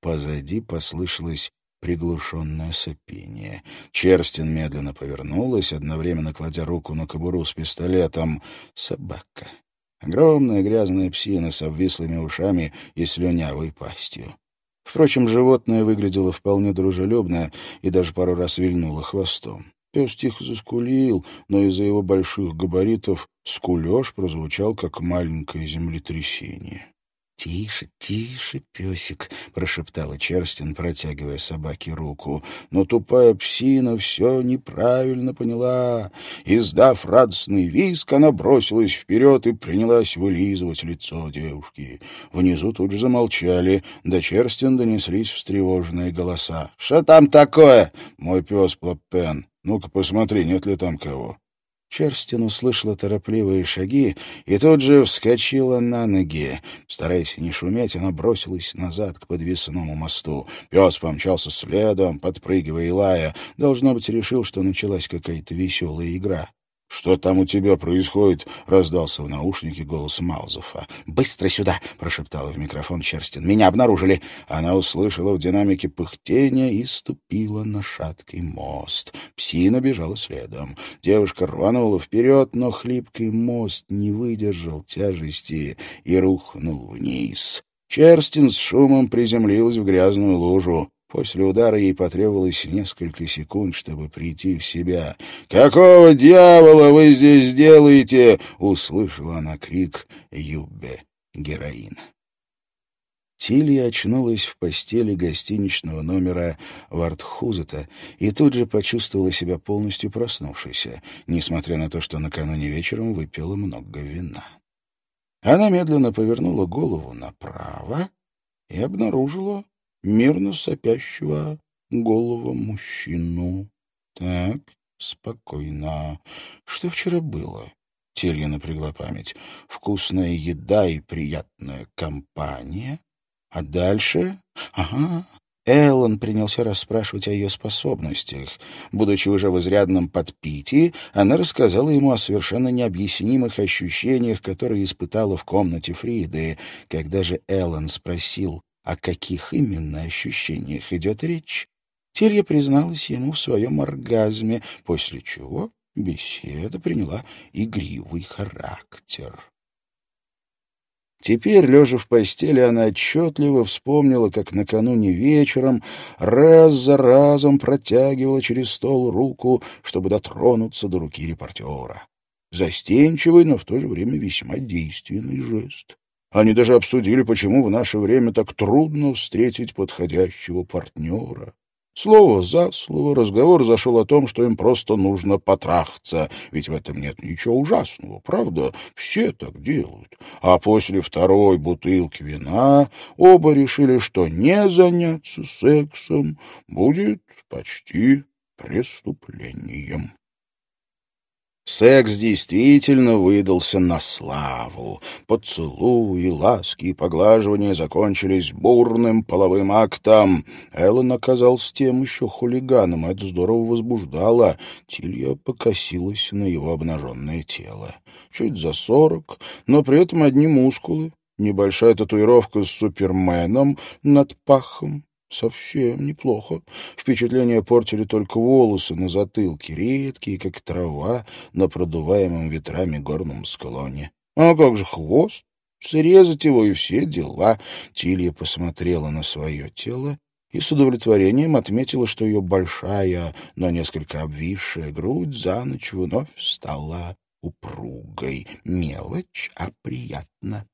Позади послышалось приглушенное сопение. Черстин медленно повернулась, одновременно кладя руку на кобуру с пистолетом. Собака. Огромная грязная псина с обвислыми ушами и слюнявой пастью. Впрочем, животное выглядело вполне дружелюбно и даже пару раз вильнуло хвостом. Пес тихо заскулил, но из-за его больших габаритов скулеж прозвучал, как маленькое землетрясение. «Тише, тише, песик», — прошептала Черстин, протягивая собаке руку. Но тупая псина все неправильно поняла. Издав радостный визг, она бросилась вперед и принялась вылизывать лицо девушки. Внизу тут же замолчали. До Черстин донеслись встревоженные голоса. «Что там такое?» «Мой пес Плопен. Ну-ка посмотри, нет ли там кого». Черстин услышала торопливые шаги и тут же вскочила на ноги. Стараясь не шуметь, она бросилась назад к подвесному мосту. Пес помчался следом, подпрыгивая и лая. Должно быть, решил, что началась какая-то веселая игра. «Что там у тебя происходит?» — раздался в наушнике голос Малзуфа. «Быстро сюда!» — прошептала в микрофон Черстин. «Меня обнаружили!» Она услышала в динамике пыхтение и ступила на шаткий мост. Псина бежала следом. Девушка рванула вперед, но хлипкий мост не выдержал тяжести и рухнул вниз. Черстин с шумом приземлилась в грязную лужу. После удара ей потребовалось несколько секунд, чтобы прийти в себя. «Какого дьявола вы здесь делаете?» — услышала она крик Юббе, героина. Тилья очнулась в постели гостиничного номера Вартхузета и тут же почувствовала себя полностью проснувшейся, несмотря на то, что накануне вечером выпила много вина. Она медленно повернула голову направо и обнаружила мирно сопящего голого мужчину. Так, спокойно. Что вчера было? Телья напрягла память. Вкусная еда и приятная компания. А дальше? Ага, Эллен принялся расспрашивать о ее способностях. Будучи уже в изрядном подпитии, она рассказала ему о совершенно необъяснимых ощущениях, которые испытала в комнате Фриды. Когда же Эллен спросил, о каких именно ощущениях идет речь, Телья призналась ему в своем оргазме, после чего беседа приняла игривый характер. Теперь, лежа в постели, она отчетливо вспомнила, как накануне вечером раз за разом протягивала через стол руку, чтобы дотронуться до руки репортера. Застенчивый, но в то же время весьма действенный жест. Они даже обсудили, почему в наше время так трудно встретить подходящего партнера. Слово за слово разговор зашел о том, что им просто нужно потрахаться, ведь в этом нет ничего ужасного, правда? Все так делают. А после второй бутылки вина оба решили, что не заняться сексом будет почти преступлением. Секс действительно выдался на славу. Поцелуи, ласки и поглаживания закончились бурным половым актом. Эллен оказался тем еще хулиганом, это здорово возбуждало. Тилья покосилась на его обнаженное тело. Чуть за сорок, но при этом одни мускулы, небольшая татуировка с суперменом над пахом, Совсем неплохо. Впечатление портили только волосы на затылке, редкие, как трава, на продуваемом ветрами горном склоне. А как же хвост? Срезать его и все дела. Тилья посмотрела на свое тело и с удовлетворением отметила, что ее большая, но несколько обвисшая грудь за ночь вновь стала упругой. Мелочь, а приятно.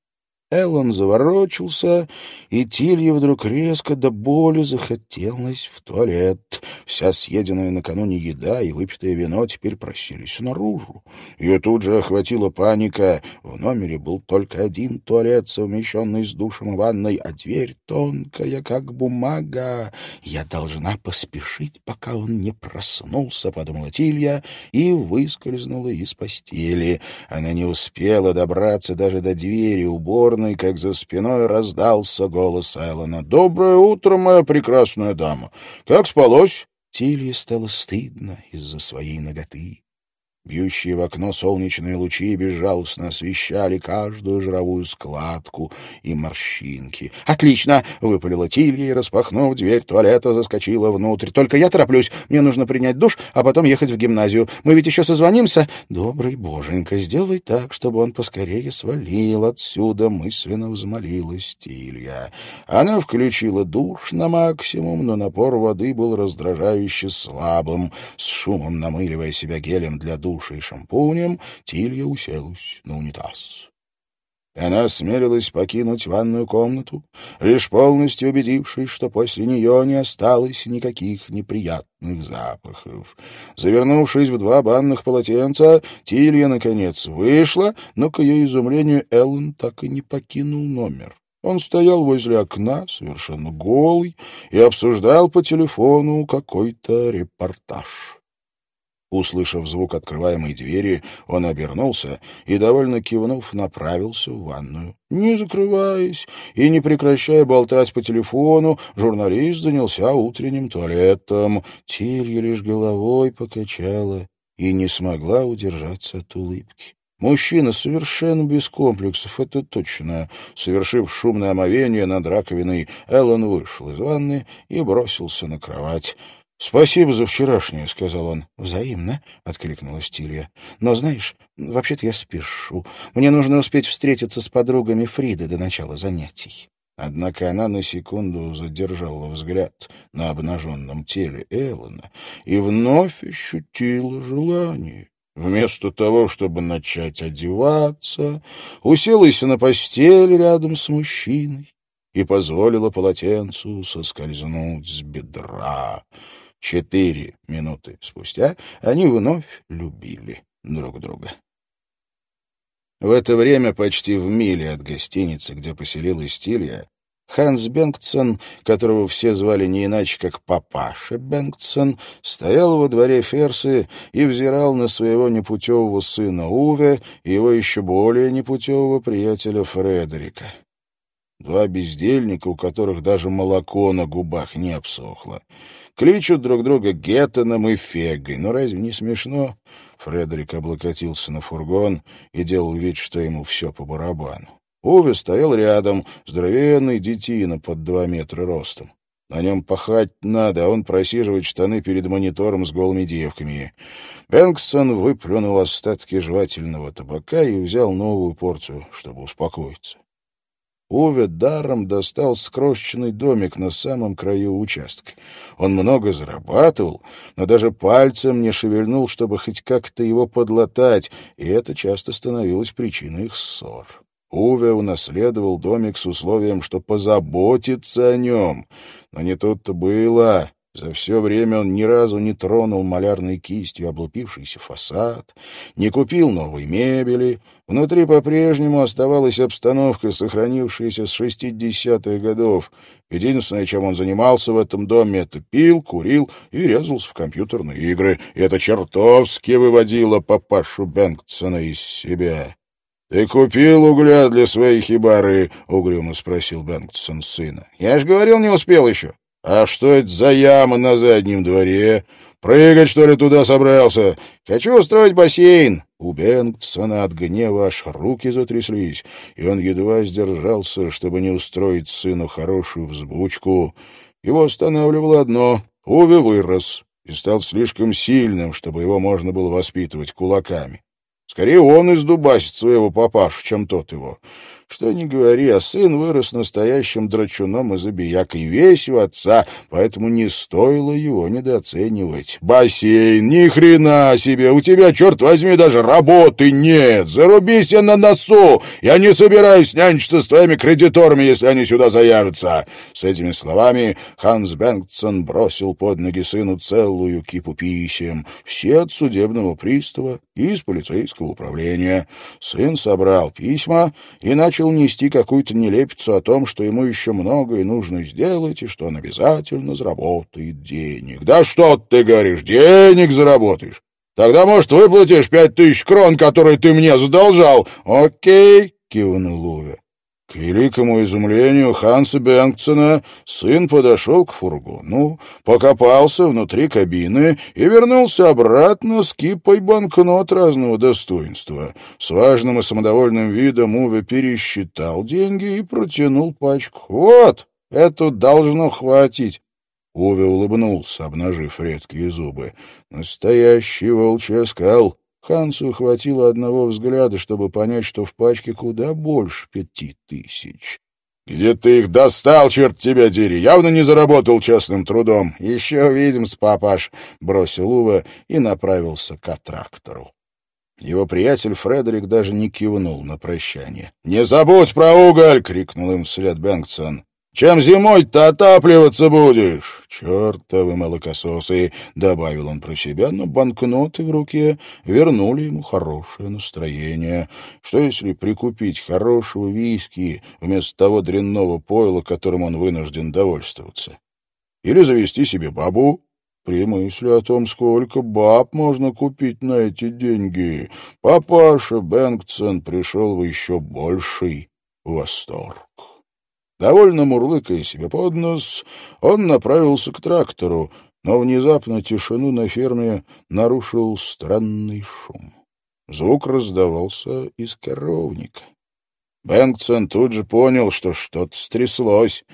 Эллен заворочился, и Тилье вдруг резко до боли захотелось в туалет. Вся съеденная накануне еда и выпитое вино теперь просились наружу. Ее тут же охватила паника. В номере был только один туалет, совмещенный с душем и ванной, а дверь тонкая, как бумага. «Я должна поспешить, пока он не проснулся», — подумала Тилья и выскользнула из постели. Она не успела добраться даже до двери уборной, стороны, как за спиной раздался голос Эллена. «Доброе утро, моя прекрасная дама! Как спалось?» Тилье стало стыдно из-за своей ноготы. Бьющие в окно солнечные лучи безжалостно освещали каждую жировую складку и морщинки. «Отлично!» — выпалила Тилья и, распахнув дверь туалета, заскочила внутрь. «Только я тороплюсь. Мне нужно принять душ, а потом ехать в гимназию. Мы ведь еще созвонимся?» «Добрый боженька, сделай так, чтобы он поскорее свалил отсюда», — мысленно взмолилась Тилья. Она включила душ на максимум, но напор воды был раздражающе слабым, с шумом намыливая себя гелем для душа душей и шампунем, Тилья уселась на унитаз. Она осмелилась покинуть ванную комнату, лишь полностью убедившись, что после нее не осталось никаких неприятных запахов. Завернувшись в два банных полотенца, Тилья, наконец, вышла, но, к ее изумлению, Эллен так и не покинул номер. Он стоял возле окна, совершенно голый, и обсуждал по телефону какой-то репортаж. Услышав звук открываемой двери, он обернулся и, довольно кивнув, направился в ванную. Не закрываясь и не прекращая болтать по телефону, журналист занялся утренним туалетом. Тилья лишь головой покачала и не смогла удержаться от улыбки. Мужчина совершенно без комплексов, это точно. Совершив шумное омовение над раковиной, Эллен вышел из ванны и бросился на кровать. «Спасибо за вчерашнее», — сказал он. «Взаимно», — откликнулась Тилья. «Но знаешь, вообще-то я спешу. Мне нужно успеть встретиться с подругами Фриды до начала занятий». Однако она на секунду задержала взгляд на обнаженном теле Эллона и вновь ощутила желание. Вместо того, чтобы начать одеваться, уселась на постель рядом с мужчиной и позволила полотенцу соскользнуть с бедра. Четыре минуты спустя они вновь любили друг друга. В это время почти в миле от гостиницы, где поселилась Тилья, Ханс Бенгтсон, которого все звали не иначе, как папаша Бенгтсон, стоял во дворе Ферсы и взирал на своего непутевого сына Уве и его еще более непутевого приятеля Фредерика. Два бездельника, у которых даже молоко на губах не обсохло. Кличут друг друга Геттоном и Фегой. Но разве не смешно? Фредерик облокотился на фургон и делал вид, что ему все по барабану. Уве стоял рядом, здоровенный детина под два метра ростом. На нем пахать надо, а он просиживает штаны перед монитором с голыми девками. Бэнксон выплюнул остатки жевательного табака и взял новую порцию, чтобы успокоиться. Уве даром достал скрошечный домик на самом краю участка. Он много зарабатывал, но даже пальцем не шевельнул, чтобы хоть как-то его подлатать, и это часто становилось причиной их ссор. Уве унаследовал домик с условием, что позаботится о нем. Но не тут-то было. За все время он ни разу не тронул малярной кистью облупившийся фасад, не купил новой мебели. Внутри по-прежнему оставалась обстановка, сохранившаяся с шестидесятых годов. Единственное, чем он занимался в этом доме, это пил, курил и резался в компьютерные игры. И это чертовски выводило папашу Бэнктсона из себя. «Ты купил угля для своей хибары?» — угрюмо спросил Бэнктсон сына. «Я же говорил, не успел еще». «А что это за яма на заднем дворе? Прыгать, что ли, туда собрался? Хочу устроить бассейн!» У Бенгтсона от гнева аж руки затряслись, и он едва сдержался, чтобы не устроить сыну хорошую взбучку. Его останавливало одно — Уве вырос и стал слишком сильным, чтобы его можно было воспитывать кулаками. Скорее он издубасит своего папашу, чем тот его. Что ни говори, а сын вырос настоящим драчуном и забиякой весь у отца, поэтому не стоило его недооценивать. «Бассейн, ни хрена себе! У тебя, черт возьми, даже работы нет! Зарубись я на носу! Я не собираюсь нянчиться с твоими кредиторами, если они сюда заявятся!» С этими словами Ханс Бенгтсон бросил под ноги сыну целую кипу писем. Все от судебного пристава и из полицейского управления. Сын собрал письма и начал начал нести какую-то нелепицу о том, что ему еще многое нужно сделать и что он обязательно заработает денег. «Да что ты говоришь, денег заработаешь? Тогда, может, выплатишь пять тысяч крон, которые ты мне задолжал?» «Окей», — кивнул Уве. К великому изумлению Ханса Бенгтсена сын подошел к фургону, покопался внутри кабины и вернулся обратно с кипой банкнот разного достоинства. С важным и самодовольным видом Уве пересчитал деньги и протянул пачку. «Вот, эту должно хватить». Уве улыбнулся, обнажив редкие зубы. «Настоящий волчий оскал!» Хансу хватило одного взгляда, чтобы понять, что в пачке куда больше пяти тысяч. «Где ты их достал, черт тебя дери? Явно не заработал честным трудом. Еще увидим, папаш», — бросил Ува и направился к трактору. Его приятель Фредерик даже не кивнул на прощание. «Не забудь про уголь!» — крикнул им вслед Бенгтсон. Чем зимой-то отапливаться будешь? Чертовы молокососы, — добавил он про себя, но банкноты в руке вернули ему хорошее настроение. Что если прикупить хорошего виски вместо того дрянного пойла, которым он вынужден довольствоваться? Или завести себе бабу? При мысли о том, сколько баб можно купить на эти деньги, папаша Бэнксон пришел в еще больший восторг. Довольно мурлыкая себе под нос, он направился к трактору, но внезапно тишину на ферме нарушил странный шум. Звук раздавался из коровника. Бэнксон тут же понял, что что-то стряслось.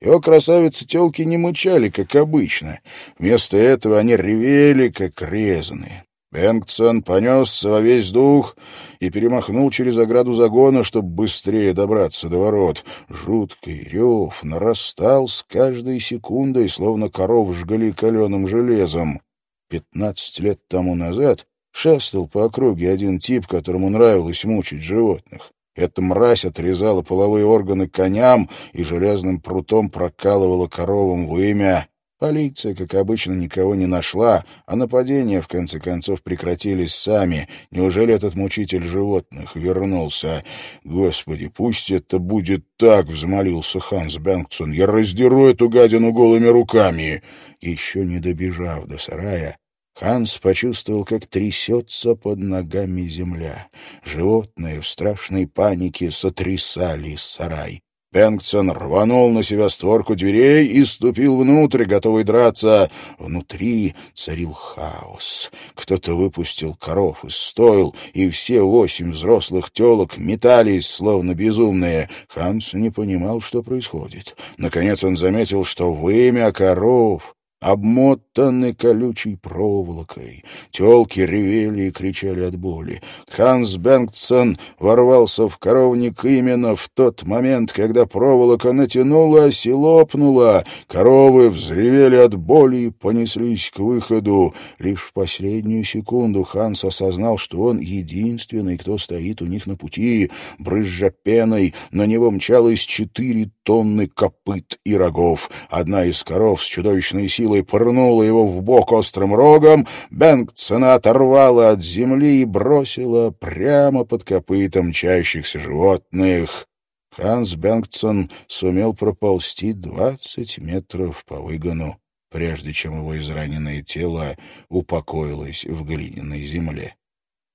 Его красавицы-телки не мычали, как обычно. Вместо этого они ревели, как резаные. Бенгтсон понесся во весь дух и перемахнул через ограду загона, чтобы быстрее добраться до ворот. Жуткий рев нарастал с каждой секундой, словно коров жгли каленым железом. Пятнадцать лет тому назад шастал по округе один тип, которому нравилось мучить животных. Эта мразь отрезала половые органы коням и железным прутом прокалывала коровам вымя. Полиция, как обычно, никого не нашла, а нападения, в конце концов, прекратились сами. Неужели этот мучитель животных вернулся? Господи, пусть это будет так, — взмолился Ханс Бенгтсон. Я раздеру эту гадину голыми руками. Еще не добежав до сарая, Ханс почувствовал, как трясется под ногами земля. Животные в страшной панике сотрясали сарай. Бенгтсон рванул на себя створку дверей и ступил внутрь, готовый драться. Внутри царил хаос. Кто-то выпустил коров из стойл, и все восемь взрослых телок метались, словно безумные. Ханс не понимал, что происходит. Наконец он заметил, что вымя коров обмотаны колючей проволокой. Телки ревели и кричали от боли. Ханс Бенгтсон ворвался в коровник именно в тот момент, когда проволока натянулась и лопнула. Коровы взревели от боли и понеслись к выходу. Лишь в последнюю секунду Ханс осознал, что он единственный, кто стоит у них на пути. Брызжа пеной, на него мчалось четыре тонны копыт и рогов. Одна из коров с чудовищной силой пырнула его в бок острым рогом, Бенгтсона оторвала от земли и бросила прямо под копытом мчащихся животных. Ханс Бенгтсон сумел проползти двадцать метров по выгону, прежде чем его израненное тело упокоилось в глиняной земле.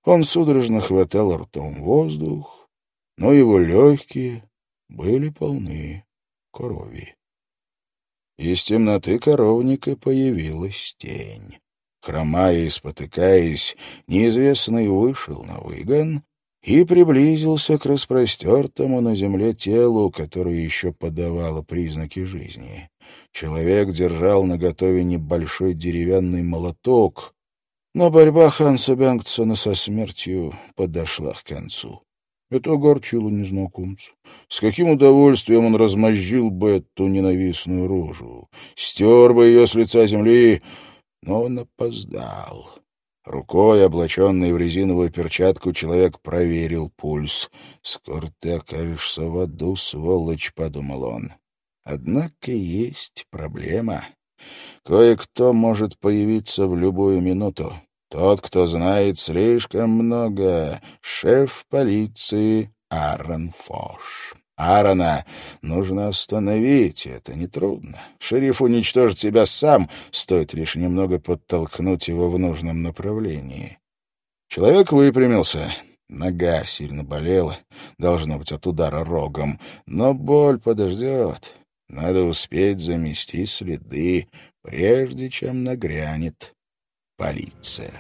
Он судорожно хватал ртом воздух, но его легкие были полны крови. Из темноты коровника появилась тень. Хромая и спотыкаясь, неизвестный вышел на выгон и приблизился к распростертому на земле телу, которое еще подавало признаки жизни. Человек держал наготове небольшой деревянный молоток, но борьба Ханса Бенгтсона со смертью подошла к концу. Это огорчило незнакомца. С каким удовольствием он размозжил бы эту ненавистную рожу, стер бы ее с лица земли, но он опоздал. Рукой, облаченной в резиновую перчатку, человек проверил пульс. «Скоро ты окажешься в аду, сволочь», — подумал он. Однако есть проблема. Кое-кто может появиться в любую минуту. Тот, кто знает слишком много, шеф полиции Аарон Фош. Аарона нужно остановить, это нетрудно. Шериф уничтожит себя сам, стоит лишь немного подтолкнуть его в нужном направлении. Человек выпрямился. Нога сильно болела, должно быть, от удара рогом, но боль подождет. Надо успеть замести следы, прежде чем нагрянет полиция.